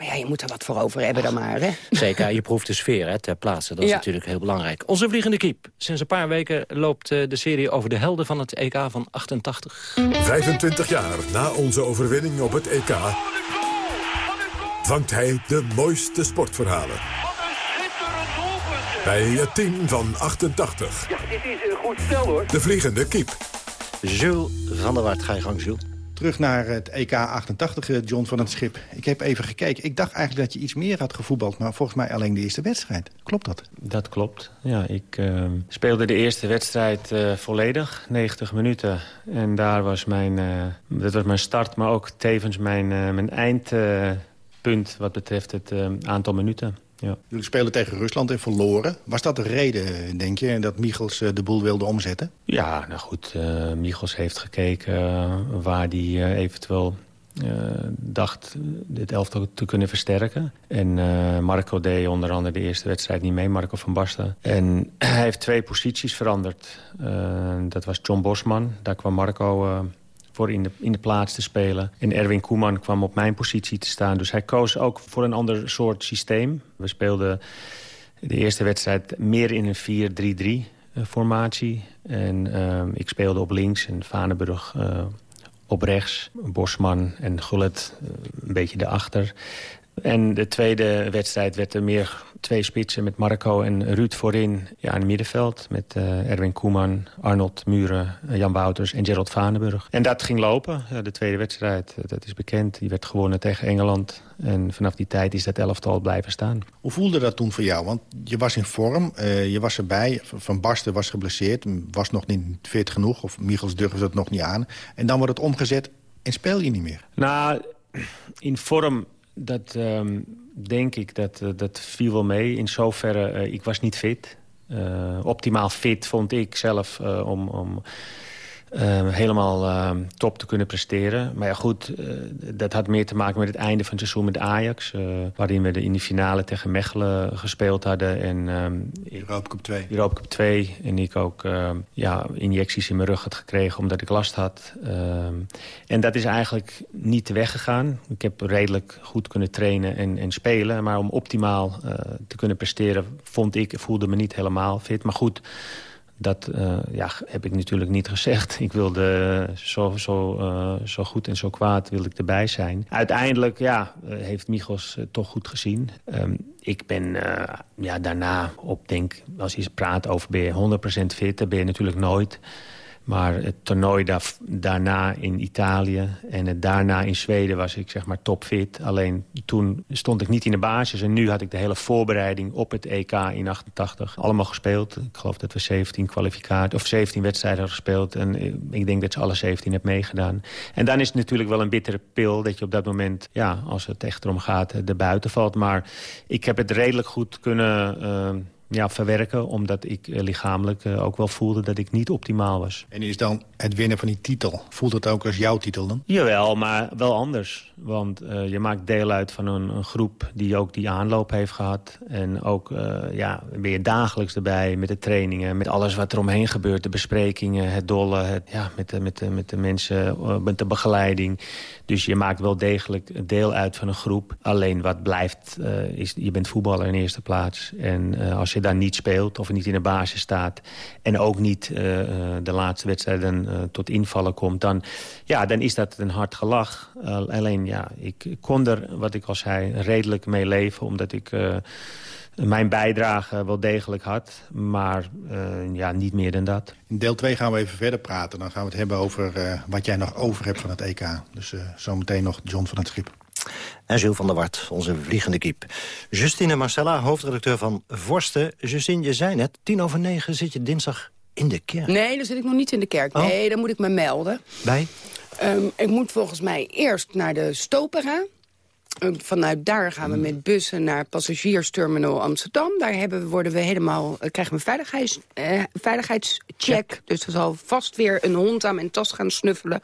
Maar ja, je moet er wat voor over hebben dan maar, hè? Zeker, je proeft de sfeer hè, ter plaatse. Dat is Ja. natuurlijk heel belangrijk. Onze vliegende kiep. Sinds een paar weken loopt eh, de serie over de helden van het EK van 88. 25 jaar na onze overwinning op het EK... vangt hij de mooiste sportverhalen. Bij het team van 88. Ja, dit is een goed stel hoor. De vliegende kiep. Jules van der Wart, ga je gang, Jules. Terug naar het EK 88, eh, John van het Schip. Ik heb even gekeken. Ik dacht eigenlijk dat je iets meer had gevoetbald... maar volgens mij alleen de eerste wedstrijd. Klopt dat? Dat klopt. Ja, ik eh, speelde de eerste wedstrijd eh, volledig, 90 minuten. En daar was mijn, eh, dat was mijn start, maar ook tevens mijn, eh, mijn eindpunt... wat betreft het eh, aantal minuten. Ja. Jullie spelen tegen Rusland en verloren. Was dat de reden, denk je, dat Michels eh, de boel wilde omzetten? Ja, nou goed, eh Michels heeft gekeken eh, waar hij eventueel eh, dacht dit elftal te kunnen versterken. En eh, Marco deed onder andere de eerste wedstrijd niet mee, Marco van Basten. En [CLEARS THROAT] hij heeft twee posities veranderd. Eh, dat was John Bosman, daar kwam Marco... voor in de, in de plaats te spelen. En Erwin Koeman kwam op mijn positie te staan. Dus hij koos ook voor een ander soort systeem. We speelden de eerste wedstrijd meer in een 4-3-3 eh, formatie. En eh, ik speelde op links en Vaneburg eh, op rechts. Bosman en Gullet eh, een beetje daarachter. En de tweede wedstrijd werd er meer twee spitsen met Marco en Ruud voorin ja, in het middenveld. Met eh, Erwin Koeman, Arnold Muren, eh, Jan Wouters en Gerald Vanenburg. En dat ging lopen, ja, de tweede wedstrijd. eh, Dat is bekend. Die werd gewonnen tegen Engeland. En vanaf die tijd is dat elftal blijven staan. Hoe voelde dat toen voor jou? Want je was in vorm, je was erbij. Van Basten was geblesseerd, was nog niet fit genoeg. Of Michels durfde dat nog niet aan. En dan wordt het omgezet en speel je niet meer. Nou, in vorm, dat ehm, denk ik, dat, eh, dat viel wel mee. In zoverre, eh, ik was niet fit. Eh, optimaal fit vond ik zelf om... om eh, helemaal eh, top te kunnen presteren. Maar ja, goed, eh, dat had meer te maken met het einde van het seizoen met Ajax. eh, waarin we de, in de finale tegen Mechelen gespeeld hadden. En, ehm, Europa Cup 2. Europa Cup 2. En ik ook ehm, ja, injecties in mijn rug had gekregen omdat ik last had. Ehm, en dat is eigenlijk niet weggegaan. Ik heb redelijk goed kunnen trainen en, en spelen. Maar om optimaal eh, te kunnen presteren vond ik, voelde me niet helemaal fit. Maar goed, dat eh, ja, heb ik natuurlijk niet gezegd. Ik wilde zo, zo, eh, zo goed en zo kwaad wilde ik erbij zijn. Uiteindelijk ja, eh, heeft Michels eh, toch goed gezien. Ehm, ik ben eh, ja, daarna op, denk, als je praat over ben je 100% fit, dan ben je natuurlijk nooit. Maar het toernooi daar, daarna in Italië en het daarna in Zweden was ik zeg maar topfit. Alleen toen stond ik niet in de basis. En nu had ik de hele voorbereiding op het EK in 88 allemaal gespeeld. Ik geloof dat we 17 kwalificaties of 17 wedstrijden hadden gespeeld. En eh, ik denk dat ze alle 17 heb meegedaan. En dan is het natuurlijk wel een bittere pil dat je op dat moment, ja, als het echt erom gaat, er buiten valt. Maar ik heb het redelijk goed kunnen... eh, ja, verwerken, omdat ik eh, lichamelijk eh, ook wel voelde dat ik niet optimaal was. En is dan het winnen van die titel, voelt het ook als jouw titel dan? Jawel, maar wel anders. Want eh, je maakt deel uit van een, een groep die ook die aanloop heeft gehad. En ook eh, ja, ben je dagelijks erbij met de trainingen, met alles wat er omheen gebeurt. De besprekingen, het dolle, het, ja, met, de, met, de, met de mensen, met de begeleiding. Dus je maakt wel degelijk deel uit van een groep. Alleen wat blijft, eh, is je bent voetballer in eerste plaats. En eh, als je daar niet speelt of niet in de basis staat... en ook niet eh, de laatste wedstrijden tot invallen komt... Dan, ja, dan is dat een hard gelach. Alleen, ja, ik kon er, wat ik al zei, redelijk mee leven... omdat ik mijn bijdrage wel degelijk had. Maar eh, ja, niet meer dan dat. In deel 2 gaan we even verder praten. Dan gaan we het hebben over eh, wat jij nog over hebt van het EK. Dus eh, zometeen nog John van het Schip. En Jules van der Wart, onze vliegende kiep. Justine Marcella, hoofdredacteur van Vorsten. Justine, je zei net, tien over negen zit je dinsdag in de kerk. Nee, dan zit ik nog niet in de kerk. Oh. Nee, dan moet ik me melden. Bij? Ehm, ik moet volgens mij eerst naar de Stopera. Ehm, vanuit daar gaan we met bussen naar passagiersterminal Amsterdam. Daar hebben we, worden we helemaal, eh, krijgen we een veiligheids, eh, veiligheidscheck. Dus er zal vast weer een hond aan mijn tas gaan snuffelen.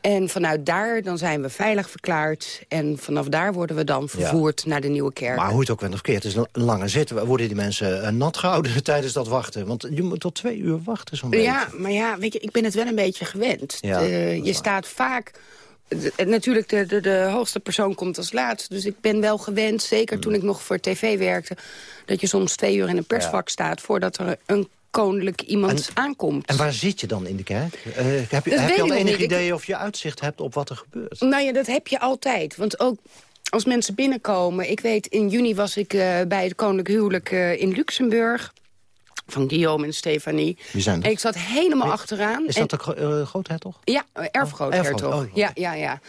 En vanuit daar dan zijn we veilig verklaard. En vanaf daar worden we dan vervoerd naar de Nieuwe Kerk. Maar hoe het ook bent of keert, het is een lange zit. Worden die mensen eh, nat gehouden [LAUGHS] tijdens dat wachten? Want je moet tot twee uur wachten zo'n beetje. Ja, maar ja, weet je, ik ben het wel een beetje gewend. Ja, Eh, je staat vaak natuurlijk, de, de, de hoogste persoon komt als laatst. Dus ik ben wel gewend, zeker toen ik nog voor tv werkte... dat je soms twee uur in een persvak staat... voordat er een koninklijk iemand aankomt. En waar zit je dan in de kerk? Eh, heb je, heb je al enig. Ik- idee of je uitzicht hebt op wat er gebeurt? Nou ja, dat heb je altijd. Want ook als mensen binnenkomen... Ik weet, in juni was ik eh, bij het koninklijk huwelijk eh, in Luxemburg... van Guillaume en Stefanie. Wie zijn dat? En ik zat helemaal achteraan. Is en- dat de gro eh, groothertog? Ja, erfgroothertog. erfgroot, oh, oké. ja, ja, ja.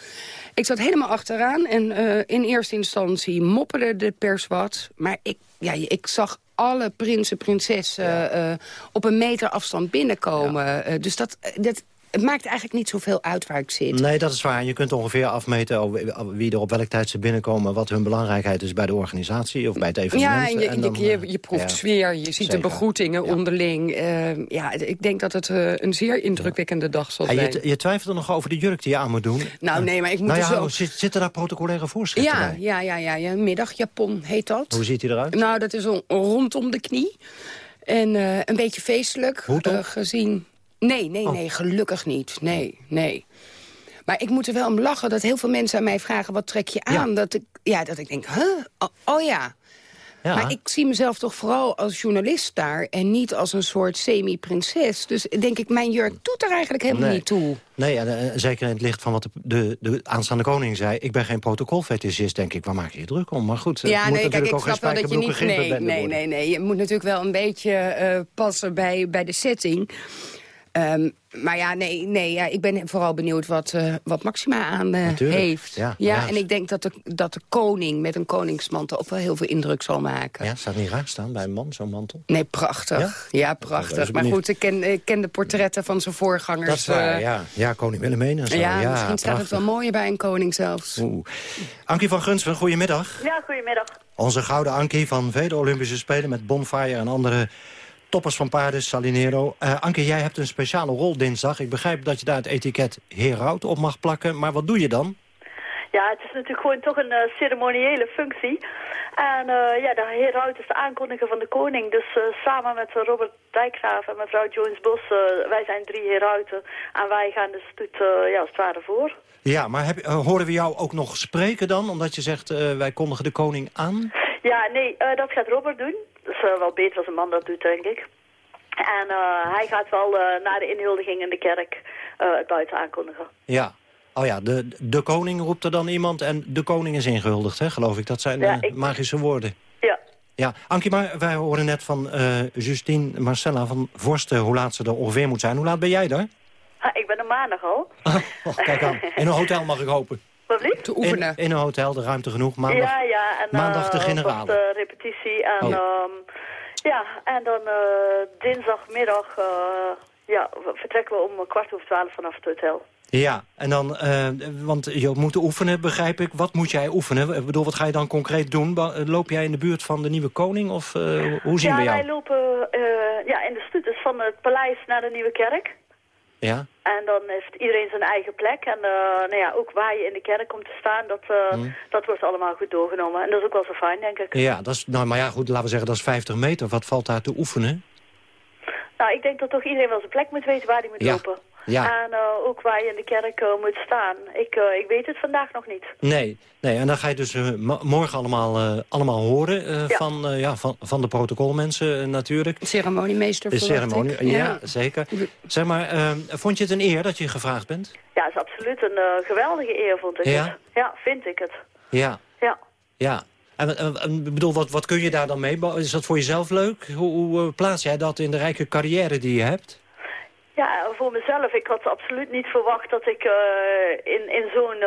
Ik zat helemaal achteraan en eh, in eerste instantie mopperde de pers wat. Maar ik, ja, ik zag alle prinsen, prinsessen eh, op een meter afstand binnenkomen. Dus dat, dat, het maakt eigenlijk niet zoveel uit waar ik zit. Nee, dat is waar. Je kunt ongeveer afmeten wie er op welk tijd ze binnenkomen... wat hun belangrijkheid is bij de organisatie of bij het evenement. Ja, en je, En dan, je, je, eh, je proeft ja. sfeer, je ziet Zeker. de begroetingen onderling. Eh, ja, ik denk dat het eh, een zeer indrukwekkende dag zal zijn. je, je twijfelt er nog over de jurk die je aan moet doen. Nou, nee, maar ik moet nou er ja, zo- zit- zitten daar protocolaire voorschriften Ja, bij? ja, ja, ja, ja, een middagjapon heet dat. Hoe ziet hij eruit? Nou, dat is rondom de knie. En een beetje feestelijk. Eh, gezien... Nee, nee, Oh. nee, gelukkig niet. Nee, nee. Maar ik moet er wel om lachen dat heel veel mensen aan mij vragen... wat trek je aan? Dat, ik, ja, dat ik denk, huh? Oh, oh ja. Ja. Maar ik zie mezelf toch vooral als journalist daar... en niet als een soort semi-prinses. Dus denk ik, mijn jurk doet er eigenlijk helemaal Nee. niet toe. Nee, en, eh, zeker in het licht van wat de, de, de aanstaande koning zei. Ik ben geen protocolfetischist, denk ik. Waar maak je je druk om? Maar goed, het Ja, moet nee, kijk, natuurlijk ik ook geen snap wel dat je niet... spijkerbroeken Nee, nee, nee, nee. Je moet natuurlijk wel een beetje eh, passen bij, bij de setting. Ehm, maar ja, nee, nee ja, ik ben vooral benieuwd wat, eh, wat Maxima aan eh, heeft. ja, ja. en ik denk dat de, dat de koning met een koningsmantel ook wel heel veel indruk zal maken. Ja, staat niet raar staan bij een man, zo'n mantel. Nee, prachtig. Ja, prachtig. Maar goed, ik ken, ik ken de portretten van zijn voorgangers. Dat is waar, eh, ja. Ja, koning zo. ja, Ja, misschien staat het wel mooier bij een koning zelfs. Oeh. Ankie van Gunsven, goedemiddag. Ja, goedemiddag. Onze gouden Ankie van vele Olympische Spelen... met Bonfire en andere toppers van paarden, Salinero. Eh Ankie, jij hebt een speciale rol dinsdag. Ik begrijp dat je daar het etiket heraut op mag plakken. Maar wat doe je dan? Ja, het is natuurlijk gewoon toch een eh, ceremoniële functie. En eh, ja, de heraut is de aankondiger van de koning. Dus samen met Robert Dijkgraaf en mevrouw Jones-Bos, wij zijn drie herauten. En wij gaan de stoet ja, als het ware voor. Ja, maar heb, horen we jou ook nog spreken dan? Omdat je zegt, wij kondigen de koning aan? Ja, nee, dat gaat Robert doen. Dat is wel beter als een man dat doet, denk ik. En eh, hij gaat wel eh, na de inhuldiging in de kerk eh, het buiten aankondigen. Ja. Oh ja, de, de koning roept er dan iemand en de koning is ingehuldigd, hè, geloof ik. Dat zijn Ja, ik- magische woorden. Ja. Ja, Ankie, maar wij horen net van Justine Marcella van Vorsten hoe laat ze er ongeveer moet zijn. Hoe laat ben jij daar? Ha, ik ben er maandag al. [LAUGHS] Oh, kijk aan. In een hotel mag ik hopen. Te In, in een hotel, de ruimte genoeg. Maandag. Ja, ja. En, maandag de eh, generale. de repetitie. En, Oh. ehm, ja, en dan eh, dinsdagmiddag eh, ja, vertrekken we om kwart over twaalf vanaf het hotel. Ja, en dan, eh, want je moet oefenen, begrijp ik. Wat moet jij oefenen? Ik bedoel, wat ga je dan concreet doen? Loop jij in de buurt van de nieuwe koning? Of eh, hoe zien ja, we jou? wij lopen eh, ja, in de stoet dus van het paleis naar de nieuwe kerk. Ja? En dan heeft iedereen zijn eigen plek. En eh, nou ja, ook waar je in de kerk komt te staan, dat, Hmm. dat wordt allemaal goed doorgenomen. En dat is ook wel zo fijn, denk ik. Ja, dat is, nou, maar ja, goed, laten we zeggen, dat is 50 meter. Wat valt daar te oefenen? Nou, ik denk dat toch iedereen wel zijn plek moet weten waar hij moet Ja. lopen. Ja. En eh, ook waar je in de kerk eh, moet staan. Ik, eh, ik weet het vandaag nog niet. Nee, nee, en dan ga je dus eh, mo- morgen allemaal, eh, allemaal horen eh, Ja. van, eh, ja, van, van de protocolmensen natuurlijk. Ceremoniemeester De ceremonie, ik. ja, zeker. Zeg maar, eh, vond je het een eer dat je gevraagd bent? Ja, het is absoluut een geweldige eer, vond ik Ja? het. Ja, vind ik het. Ja, Ja. ja. En, en, en, ik bedoel, wat, wat kun je daar dan mee? Is dat voor jezelf leuk? Hoe, hoe plaats jij dat in de rijke carrière die je hebt? Ja, voor mezelf. Ik had absoluut niet verwacht dat ik eh, in, in zo'n...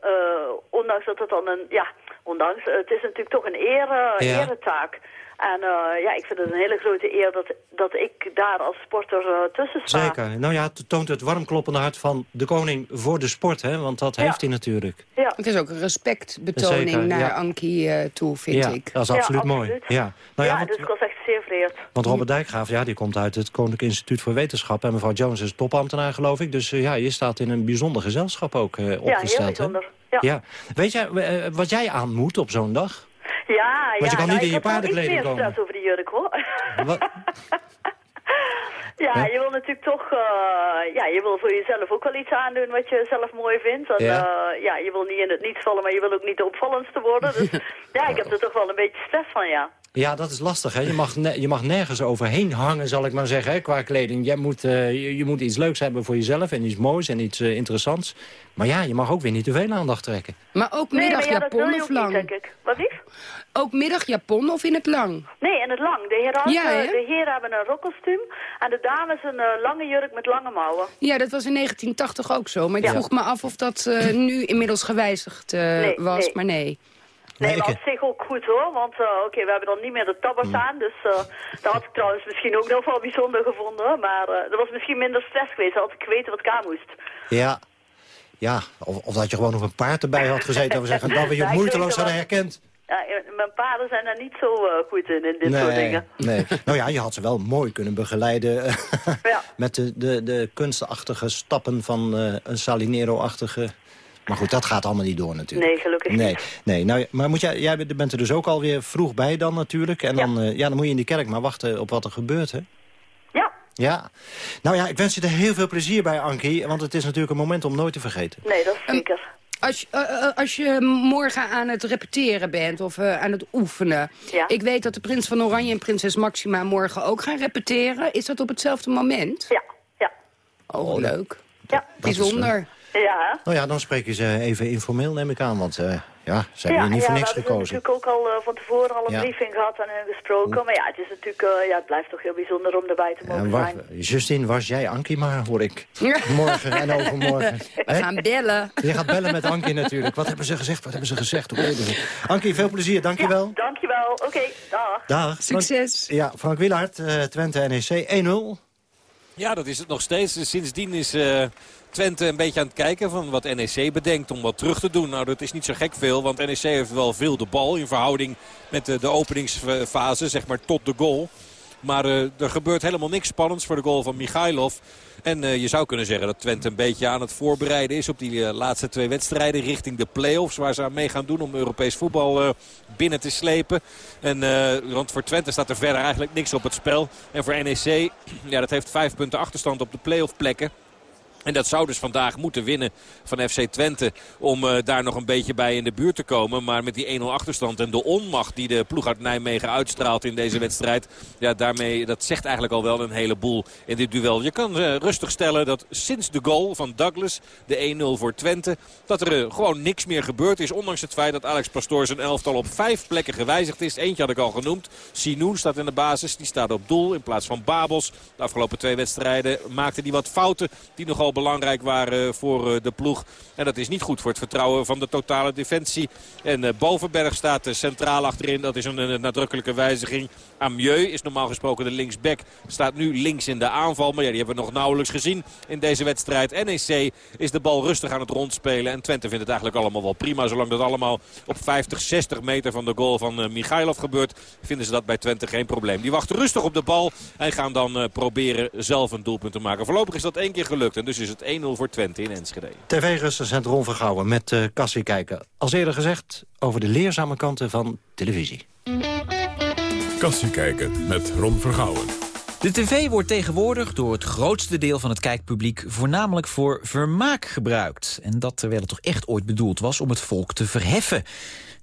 eh, ondanks dat het dan een... Ja, ondanks. Het is natuurlijk toch een eer, eh, Ja. eretaak. En eh, ja, ik vind het een hele grote eer dat, dat ik daar als sporter eh, tussen sta. Zeker. Nou ja, het toont het warmkloppende hart van de koning voor de sport, hè? Want dat Ja. heeft hij natuurlijk. Ja. Het is ook een respectbetoning Zeker, naar ja. Ankie eh, toe, vind ja, ik. dat is Ja, absoluut mooi. absoluut. Ja. Nou ja, ja, want, dus ik was echt zeer vereerd. want Robert Dijkgraaf, ja, die komt uit het Koninklijk Instituut voor Wetenschap. En mevrouw Jones is topambtenaar, geloof ik. Dus ja, je staat in een bijzonder gezelschap ook eh, Ja, heel opgesteld. hè? bijzonder. Ja. Ja. Weet jij wat jij aan moet op zo'n dag? Ja, Want je ja. kan nou, niet in ik je paardenkleding komen. stress over de jurk, hoor. Wat? [LAUGHS] Ja, je wil natuurlijk toch, eh, ja, je wil voor jezelf ook wel iets aandoen wat je zelf mooi vindt. En, Ja. ja. ja, je wil niet in het niets vallen, maar je wil ook niet de opvallendste worden. Dus [LAUGHS] ja, ik heb er toch wel een beetje stress van, ja. Ja, dat is lastig. Hè? Je, mag je mag nergens overheen hangen, zal ik maar zeggen, hè, qua kleding. Jij moet, eh, je, je moet iets leuks hebben voor jezelf en iets moois en iets eh, interessants. Maar ja, je mag ook weer niet te veel aandacht trekken. Maar ook Nee, maar ja, of niet, lang? denk ik. Wat lief? Ook middagjapon of in het lang? Nee, in het lang. De heren, Ja, de heren hebben een rokkostuum en de dames een eh, lange jurk met lange mouwen. Ja, dat was in 1980 ook zo. Maar ik Ja. vroeg me af of dat eh, nu inmiddels gewijzigd eh, Nee, was, nee. maar nee. Nee, maar op zich ook goed hoor, want eh, oké, we hebben dan niet meer de tabbers aan, dus eh dat had ik trouwens misschien ook nog wel bijzonder gevonden, maar eh er was misschien minder stress geweest, had ik geweten wat ik aan moest. Ja. Ja, of, of dat je gewoon nog een paard erbij had gezeten... en we zeggen, dat we je [LAUGHS] Ja, moeiteloos hadden herkend. Ja, mijn paarden zijn daar niet zo goed in, in dit soort dingen. nee. [LAUGHS] Nou ja, je had ze wel mooi kunnen begeleiden... [LAUGHS] met de, de, de kunstachtige stappen van een Salinero-achtige... Maar goed, dat gaat allemaal niet door natuurlijk. Nee, gelukkig Nee, niet. nee. Nou, maar moet jij, jij bent er dus ook alweer vroeg bij dan natuurlijk. En dan, ja. ja, dan moet je in die kerk maar wachten op wat er gebeurt, hè? Ja. Ja. Nou ja, ik wens je er heel veel plezier bij, Ankie. Want het is natuurlijk een moment om nooit te vergeten. Nee, dat is zeker. Als, je- eh, eh, als je morgen aan het repeteren bent of eh, aan het oefenen... Ik weet dat de prins van Oranje en prinses Maxima morgen ook gaan repeteren. Is dat op hetzelfde moment? Ja, ja. Oh, leuk. Ja. Bijzonder. Ja, Nou ja, dan spreek je ze even informeel, neem ik aan. Want eh, ja, ze hebben ja, hier niet ja, voor niks we hebben gekozen. natuurlijk ook al eh, van tevoren al een Ja. briefing gehad en hen gesproken. Maar ja, het is natuurlijk, eh, ja, het blijft toch heel bijzonder om erbij te mogen En was, zijn. Justine, was jij Ankie maar, hoor ik. Morgen en overmorgen. [LAUGHS] We gaan bellen. Je gaat bellen met Ankie natuurlijk. Wat hebben ze gezegd? Wat hebben ze gezegd? Hoe ze? Ankie, veel plezier. Dankjewel. Dankjewel. Oké, dag. Dag. Succes. Frank, ja, Frank Wielaert, eh, Twente NEC 1-0. Ja, dat is het nog steeds. Sindsdien is eh, Twente een beetje aan het kijken van wat NEC bedenkt om wat terug te doen. Nou, dat is niet zo gek veel, want NEC heeft wel veel de bal in verhouding met de, openingsfase, zeg maar tot de goal. Maar eh, er gebeurt helemaal niks spannends voor de goal van Michailov. En eh, je zou kunnen zeggen dat Twente een beetje aan het voorbereiden is op die eh, laatste twee wedstrijden richting de play-offs. Waar ze aan mee gaan doen om Europees voetbal binnen te slepen. En, want voor Twente staat er verder eigenlijk niks op het spel. En voor NEC, [CLEARS THROAT] ja, dat heeft vijf punten achterstand op de play-off plekken. En dat zou dus vandaag moeten winnen van FC Twente om eh, daar nog een beetje bij in de buurt te komen. Maar met die 1-0 achterstand en de onmacht die de ploeg uit Nijmegen uitstraalt in deze wedstrijd. Ja, daarmee, dat zegt eigenlijk al wel een heleboel in dit duel. Je kan eh, rustig stellen dat sinds de goal van Douglas, de 1-0 voor Twente, dat er eh, gewoon niks meer gebeurd is. Ondanks het feit dat Alex Pastoor zijn elftal op vijf plekken gewijzigd is. Eentje had ik al genoemd. Sinoen staat in de basis. Die staat op doel in plaats van Babels. De afgelopen twee wedstrijden maakte hij wat fouten die nogal belangrijk waren voor eh, de ploeg. En dat is niet goed voor het vertrouwen van de totale defensie. En eh, Bovenberg staat eh, centraal achterin. Dat is een, nadrukkelijke wijziging. Amieux is normaal gesproken de linksback. Staat nu links in de aanval. Maar ja, die hebben we nog nauwelijks gezien in deze wedstrijd. NEC is de bal rustig aan het rondspelen. En Twente vindt het eigenlijk allemaal wel prima. Zolang dat allemaal op 50, 60 meter van de goal van Michailov gebeurt... vinden ze dat bij Twente geen probleem. Die wachten rustig op de bal en gaan dan proberen zelf een doelpunt te maken. Voorlopig is dat één keer gelukt. En dus is het 1-0 voor Twente in Enschede. TV-recensent Ron Vergouwen met uh, Cassie kijken. Als eerder gezegd over de leerzame kanten van televisie. Kassie kijken met Ron Vergouwen. De tv wordt tegenwoordig door het grootste deel van het kijkpubliek... voornamelijk voor vermaak gebruikt. En dat terwijl het toch echt ooit bedoeld was om het volk te verheffen.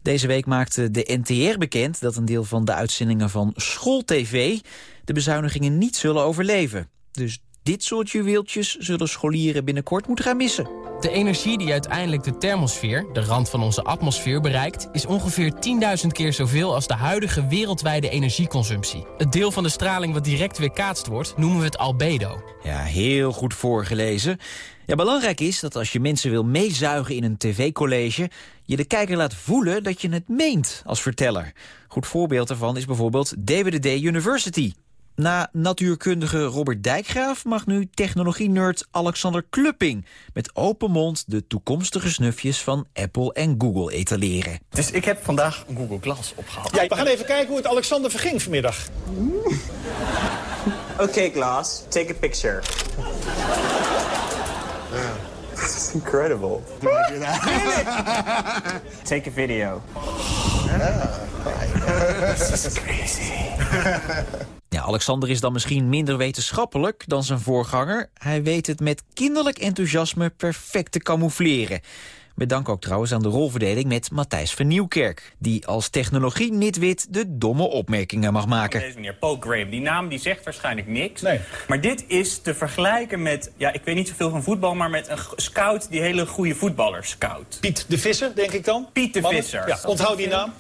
Deze week maakte de NTR bekend dat een deel van de uitzendingen van schooltv... de bezuinigingen niet zullen overleven. Dus dit soort juweeltjes zullen scholieren binnenkort moeten gaan missen. De energie die uiteindelijk de thermosfeer, de rand van onze atmosfeer, bereikt... is ongeveer 10.000 keer zoveel als de huidige wereldwijde energieconsumptie. Het deel van de straling wat direct weerkaatst wordt, noemen we het albedo. Ja, heel goed voorgelezen. Ja, belangrijk is dat als je mensen wil meezuigen in een tv-college... je de kijker laat voelen dat je het meent als verteller. Goed voorbeeld daarvan is bijvoorbeeld DWDD University... Na natuurkundige Robert Dijkgraaf mag nu technologie-nerd Alexander Klupping... met open mond de toekomstige snufjes van Apple en Google etaleren. Dus ik heb vandaag een Google Glass opgehaald. Ja, we gaan even kijken hoe het Alexander verging vanmiddag. Oké, okay, Glass, take a picture. This is incredible. [LAUGHS] Take a video. [LAUGHS] Alexander is dan misschien minder wetenschappelijk dan zijn voorganger. Hij weet het met kinderlijk enthousiasme perfect te camoufleren. Met dank ook trouwens aan de rolverdeling met Matthijs van Nieuwkerk... die als technologie-nitwit de domme opmerkingen mag maken. Deze meneer Paul Graham, die naam die zegt waarschijnlijk niks. Maar dit is te vergelijken met, ja, ik weet niet zoveel van voetbal... maar met een scout die hele goede voetballer scout. Piet de Visser, denk ik dan? Piet de Mannen? Visser. Ja, onthoud die naam.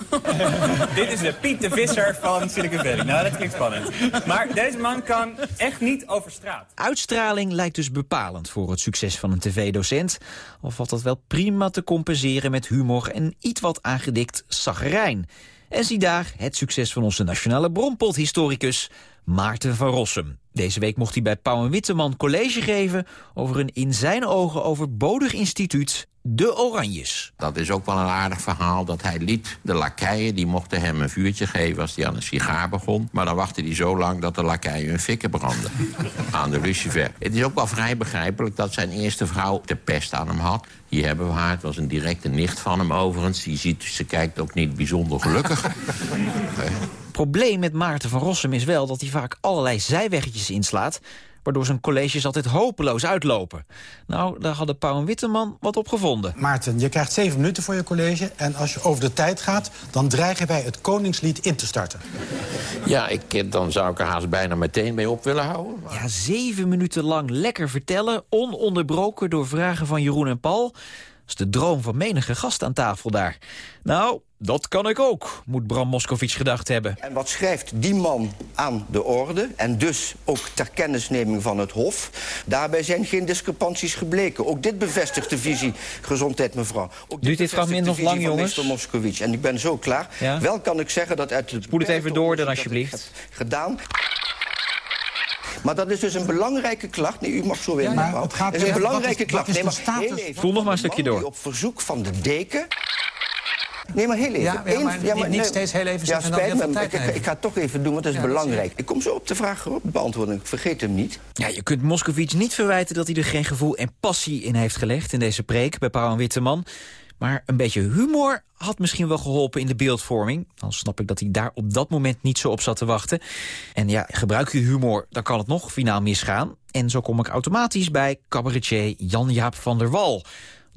[LAUGHS] dit is de Piet de Visser van Silicon Valley. Nou, dat klinkt spannend. Maar deze man kan echt niet over straat. Uitstraling lijkt dus bepalend voor het succes van een tv-docent. Al valt dat wel prima te compenseren met humor en iets wat aangedikt zaggerijn. En zie daar het succes van onze nationale bronpot-historicus Maarten van Rossum. Deze week mocht hij bij Pauw en Witteman college geven... over een in zijn ogen overbodig instituut, de Oranjes. Dat is ook wel een aardig verhaal dat hij liet de lakeien... die mochten hem een vuurtje geven als hij aan een sigaar begon. Maar dan wachtte hij zo lang dat de lakeien hun fikken brandden. [LAUGHS] aan de lucifer. Het is ook wel vrij begrijpelijk dat zijn eerste vrouw de pest aan hem had. Hier hebben we haar. Het was een directe nicht van hem overigens. Die ziet, ze kijkt ook niet bijzonder gelukkig. [LAUGHS] probleem met Maarten van Rossum is wel dat hij vaak allerlei zijweggetjes inslaat... waardoor zijn colleges altijd hopeloos uitlopen. Nou, daar hadden Pauw en Witteman wat op gevonden. Maarten, je krijgt zeven minuten voor je college... en als je over de tijd gaat, dan dreigen wij het Koningslied in te starten. Ja, ik, eh, dan zou ik er haast bijna meteen mee op willen houden. Ja, zeven minuten lang lekker vertellen, ononderbroken door vragen van Jeroen en Paul... Dat is de droom van menige gast aan tafel daar. Nou, dat kan ik ook, moet Bram Moskowitz gedacht hebben. En wat schrijft die man aan de orde? En dus ook ter kennisneming van het Hof. Daarbij zijn geen discrepanties gebleken. Ook dit bevestigt de visie gezondheid, mevrouw. Ook Duurt dit fragment de nog visie lang, jongens? En ik ben zo klaar. Ja? Wel kan ik zeggen dat uit het... Spoel het even door dan alsjeblieft. Gedaan. Maar dat is dus een belangrijke klacht. Nee, u mag zo weer, Ja, maar mevrouw. het gaat Dat is een belangrijke klacht. Nee, maar status? Voel nog maar een stukje door. op verzoek van de deken... Nee, maar heel even. Ja, ja, maar niet- steeds heel even Ja, spijt me. Ik, ik, nemen. ik ga het toch even doen, want dat is Ja, dat is- belangrijk. Ik kom zo op de vraag op beantwoorden. Ik vergeet hem niet. Ja, je kunt Moskowitz niet verwijten dat hij er geen gevoel en passie in heeft gelegd... in deze preek bij Pauw en Witteman. Maar een beetje humor had misschien wel geholpen in de beeldvorming. Dan snap ik dat hij daar op dat moment niet zo op zat te wachten. En ja, gebruik je humor, dan kan het nog finaal misgaan. En zo kom ik automatisch bij cabaretier Jan-Jaap van der Wal.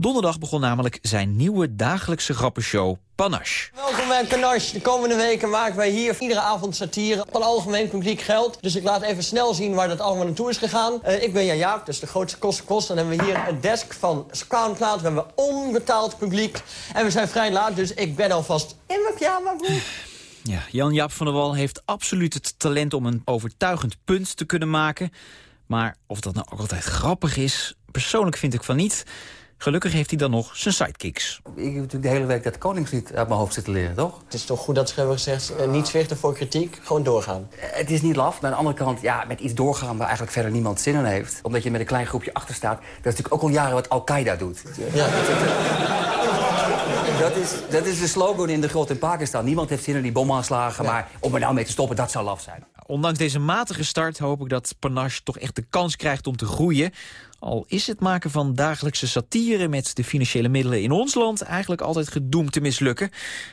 Donderdag begon namelijk zijn nieuwe dagelijkse grappenshow Panache. Welkom bij Panache. De komende weken maken wij hier iedere avond satire. Van algemeen publiek geld. Dus ik laat even snel zien waar dat allemaal naartoe is gegaan. Eh, ik ben Jan Jaap, dus de grootste kosten kost. Dan hebben we hier een desk van Soundcloud. We hebben onbetaald publiek. En we zijn vrij laat, dus ik ben alvast in mijn pyjama broek. [SIGHS] Ja, Jan-Jaap van der Wal heeft absoluut het talent om een overtuigend punt te kunnen maken. Maar of dat nou ook altijd grappig is, persoonlijk vind ik van niet. Gelukkig heeft hij dan nog zijn sidekicks. Ik heb natuurlijk de hele week dat Koningslied uit mijn hoofd zitten leren, toch? Het is toch goed dat ze hebben gezegd, eh, niet zwichten voor kritiek, gewoon doorgaan. Het is niet laf, maar aan de andere kant, ja, met iets doorgaan waar eigenlijk verder niemand zin in heeft. Omdat je met een klein groepje achter staat. Dat is natuurlijk ook al jaren wat Al-Qaeda doet. Dat is, dat is de slogan in de grot in Pakistan. Niemand heeft zin in die bomaanslagen, maar om er nou mee te stoppen, dat zou laf zijn. Ondanks deze matige start hoop ik dat Panache toch echt de kans krijgt om te groeien. Al is het maken van dagelijkse satire met de financiële middelen in ons land eigenlijk altijd gedoemd te mislukken.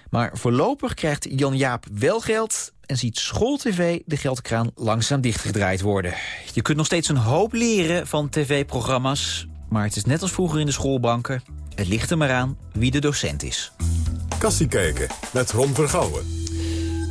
Maar voorlopig krijgt Jan-Jaap wel geld en ziet SchoolTV de geldkraan langzaam dichtgedraaid worden. Je kunt nog steeds een hoop leren van tv-programma's, maar het is net als vroeger in de schoolbanken. Het ligt er maar aan wie de docent is. Kassie kijken met Ron Vergouwen.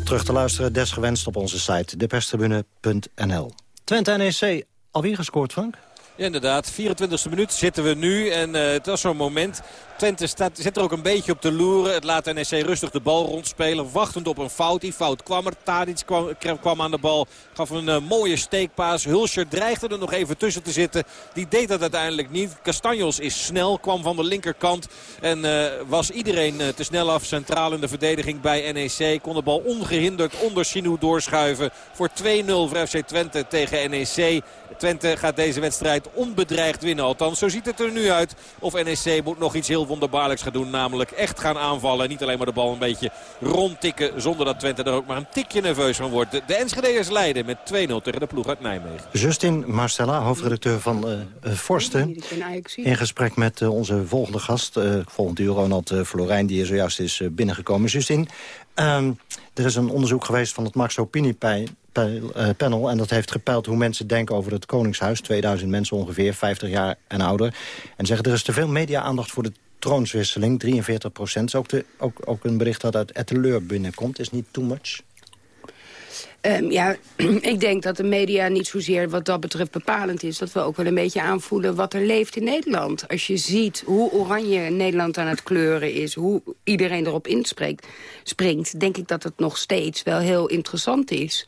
Terug te luisteren, desgewenst op onze site deperstribune.nl. Twente NEC, alweer gescoord, Frank? Ja, inderdaad. 24e minuut zitten we nu. En eh, het was zo'n moment. Twente staat, zit er ook een beetje op te loeren. Het laat NEC rustig de bal rondspelen. Wachtend op een fout. Die fout kwam er. Tadic kwam, kwam aan de bal. Gaf een eh, mooie steekpaas. Hulscher dreigde er nog even tussen te zitten. Die deed dat uiteindelijk niet. Castanjos is snel. Kwam van de linkerkant. En eh, was iedereen te snel af. Centraal in de verdediging bij NEC. Kon de bal ongehinderd onder Sinou doorschuiven. Voor 2-0 voor FC Twente tegen NEC. Twente gaat deze wedstrijd onbedreigd winnen. Althans, zo ziet het er nu uit. Of NEC moet nog iets heel wonderbaarlijks gaan doen. Namelijk echt gaan aanvallen. En niet alleen maar de bal een beetje rondtikken. Zonder dat Twente er ook maar een tikje nerveus van wordt. De, de Enschede'ers leiden met 2-0 tegen de ploeg uit Nijmegen. Justin Marcella, hoofdredacteur van eh eh, Forsten. In gesprek met eh, onze volgende gast, eh volgend uur Ronald eh, Florijn... die er zojuist is binnengekomen. Justin, ehm, er is een onderzoek geweest van het Max Opiniepeil panel. En dat heeft gepeild hoe mensen denken over het Koningshuis. 2000 mensen ongeveer, 50 jaar en ouder. En zeggen er is te veel media-aandacht voor de troonswisseling. 43 procent. Ook, ook, ook een bericht dat uit Etteleur binnenkomt. Is niet too much? Um, ja, [CLEARS THROAT] ik denk dat de media niet zozeer wat dat betreft bepalend is. Dat we ook wel een beetje aanvoelen wat er leeft in Nederland. Als je ziet hoe oranje Nederland aan het kleuren is... hoe iedereen erop inspreekt, springt... denk ik dat het nog steeds wel heel interessant is...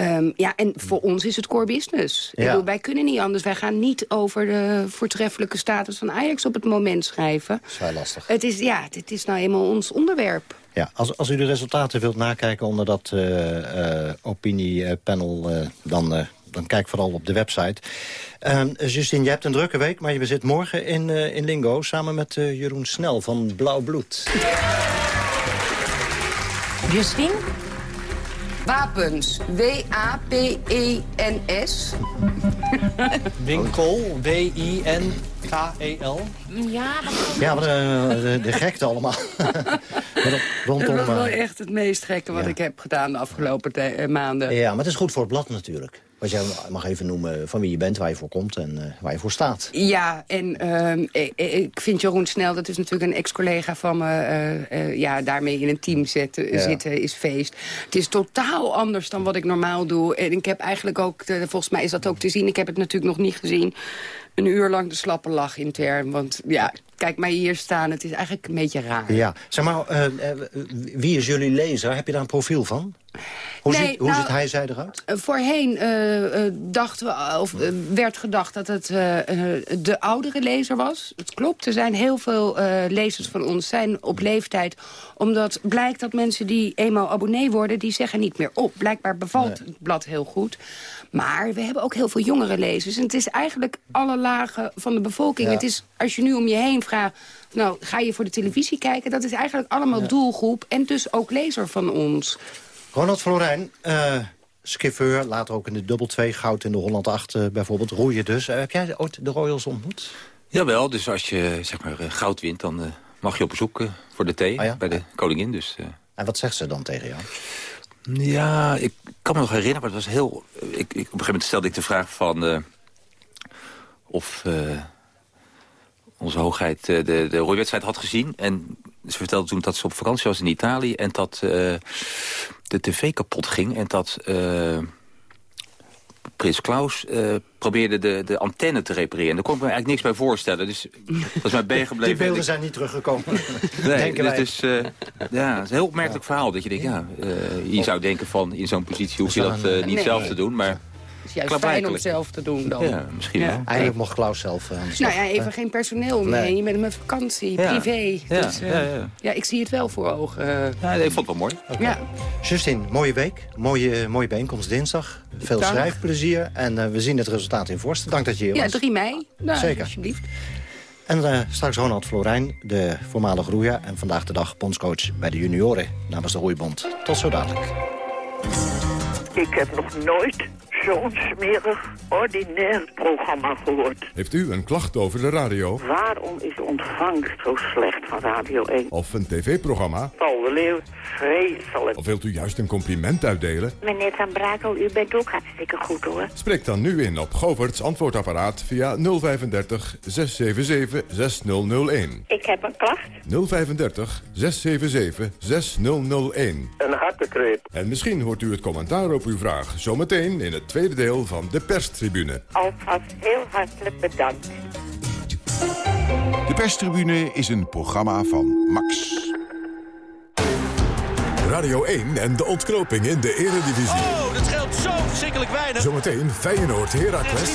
Um, ja, en voor ons is het core business. Ja. Bedoel, wij kunnen niet anders. Wij gaan niet over de voortreffelijke status van Ajax op het moment schrijven. Dat is wel lastig. Het is, ja, dit is nou eenmaal ons onderwerp. Ja, als, als u de resultaten wilt nakijken onder dat uh, uh, opiniepanel... Uh, dan, dan kijk vooral op de website. Uh, Justine, je hebt een drukke week, maar je zit morgen in, in Lingo... samen met Jeroen Snel van Blauw Bloed. Justine? Wapens. W-A-P-E-N-S. Winkel. W-I-N-K-E-L. Ja, ja maar de, de, de gekte allemaal. [LAUGHS] Rondom, dat was wel echt het meest gekke wat ja. ik heb gedaan de afgelopen maanden. Ja, maar het is goed voor het blad natuurlijk. Want jij mag even noemen van wie je bent, waar je voor komt en uh, waar je voor staat. Ja, en uh, ik, vind Jeroen Snel, dat is natuurlijk een ex-collega van me... Uh, ja, daarmee in een team zetten, ja. zitten is feest. Het is totaal anders dan wat ik normaal doe. En ik heb eigenlijk ook, volgens mij is dat ook te zien... ik heb het natuurlijk nog niet gezien een uur lang de slappe lach intern. Want ja, kijk mij hier staan, het is eigenlijk een beetje raar. Ja, zeg maar, uh, wie is jullie lezer? Heb je daar een profiel van? Hoe, nee, ziet, hoe nou, ziet hij zij eruit? Voorheen uh, dachten we, of, werd gedacht dat het de oudere lezer was. Het klopt, er zijn heel veel lezers van ons zijn op leeftijd. Omdat blijkt dat mensen die eenmaal abonnee worden... die zeggen niet meer op. Blijkbaar bevalt nee. het blad heel goed. Maar we hebben ook heel veel jongere lezers. En het is eigenlijk alle lagen van de bevolking. Ja. Het is, als je nu om je heen vraagt... nou, ga je voor de televisie kijken? Dat is eigenlijk allemaal Ja. doelgroep. En dus ook lezer van ons. Ronald Florijn, eh skiffeur, later ook in de dubbel 2, goud in de Holland 8 eh, bijvoorbeeld. Roeien dus. Eh, heb jij ooit de Royals ontmoet? Jawel, dus als je zeg maar, goud wint, dan eh, mag je op bezoek eh, voor de thee bij de koningin. Dus, eh. En wat zegt ze dan tegen jou? Ja, ik kan me nog herinneren, maar het was heel... Ik, ik, op een gegeven moment stelde ik de vraag van... eh, of eh, onze hoogheid eh, de, de rooiwedstrijd had gezien. En ze vertelde toen dat ze op vakantie was in Italië... en dat eh, de tv kapot ging en dat... eh, Prins Klaus probeerde de, de antenne te repareren. En daar kon ik me eigenlijk niks bij voorstellen. Dus dat is mij [LAUGHS] bijgebleven. Die beelden Ik- zijn niet teruggekomen. [LAUGHS] Nee, [LAUGHS] denken wij. dus, eh, ja, het is een heel opmerkelijk verhaal. Dat je denkt, ja, je zou denken van in zo'n positie hoef je dat niet Nee. zelf te doen. Maar is juist fijn om het zelf te doen dan. Ja, misschien Ja. wel. Eigenlijk mocht Klaus zelf eh, aan de slag. Nou ja, even geen personeel meer. Nee. Je bent met vakantie, Ja. privé. Ja, Dus, eh, ja, ja. ja, ik zie het wel voor ogen. Ja, ik vond het wel mooi. Ja. Justine, mooie week. Mooie, mooie bijeenkomst dinsdag. Veel Dank. schrijfplezier. En eh, we zien het resultaat in Vorst. Dank dat je hier Ja, was. 3 mei. Nou, Zeker. Alsjeblieft. En eh, straks Ronald Florijn, de voormalige roeier... en vandaag de dag bondscoach bij de junioren namens de Roeibond. Tot zo dadelijk. Ik heb nog nooit zo'n smerig, ordinair programma gehoord. Heeft u een klacht over de radio Waarom is de ontvangst zo slecht van Radio 1? of een tv-programma? Paul de Leeuw, vreselijk. Of wilt u juist een compliment uitdelen? Meneer Van Brakel, u bent ook hartstikke goed hoor. Spreek dan nu in op Govert's antwoordapparaat via 035 677 6001. Ik heb een klacht. 035 677 6001. Een En misschien hoort u het commentaar op uw vraag zometeen in het tweede deel van de perstribune. Alvast heel hartelijk bedankt. De perstribune is een programma van Max. Radio 1 en de ontknoping in de eredivisie. Oh, dat geldt zo verschrikkelijk weinig. Zometeen Feyenoord En Heracles.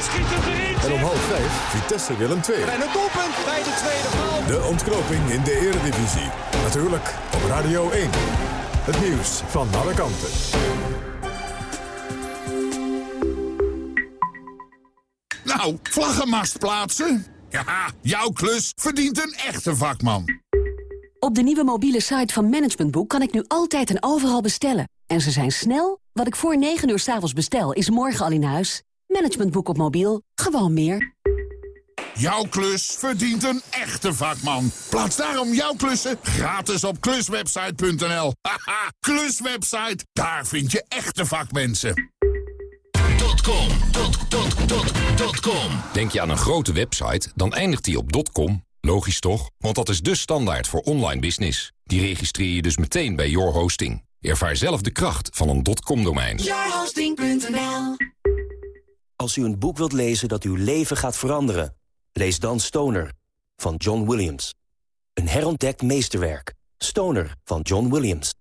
Hij schiet hem erin. En om half vijf Vitesse Willem 2. En een doelpunt bij de tweede paal. De ontknoping in de eredivisie. Natuurlijk op Radio 1. Het nieuws van alle kanten. Nou, vlaggenmast plaatsen? Ja, jouw klus verdient een echte vakman. Op de nieuwe mobiele site van Management Boek kan ik nu altijd en overal bestellen. En ze zijn snel. Wat ik voor 9 uur 's avonds bestel, is morgen al in huis. Management Boek op mobiel. Gewoon meer. Jouw klus verdient een echte vakman. Plaats daarom jouw klussen gratis op kluswebsite.nl. Haha, kluswebsite, daar vind je echte vakmensen. .com, dot, dot, dot, dot .com. Denk je aan een grote website, dan eindigt die op .com. Logisch toch? Want dat is de standaard voor online business. Die registreer je dus meteen bij Your Hosting. Ervaar zelf de kracht van een .com-domein. Yourhosting.nl Als u een boek wilt lezen dat uw leven gaat veranderen... lees dan Stoner van John Williams. Een herontdekt meesterwerk. Stoner van John Williams.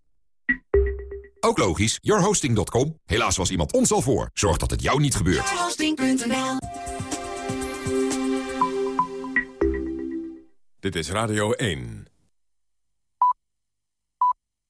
Ook logisch, yourhosting.com. Helaas was iemand ons al voor. Zorg dat het jou niet gebeurt. Yourhosting.nl Dit is Radio 1.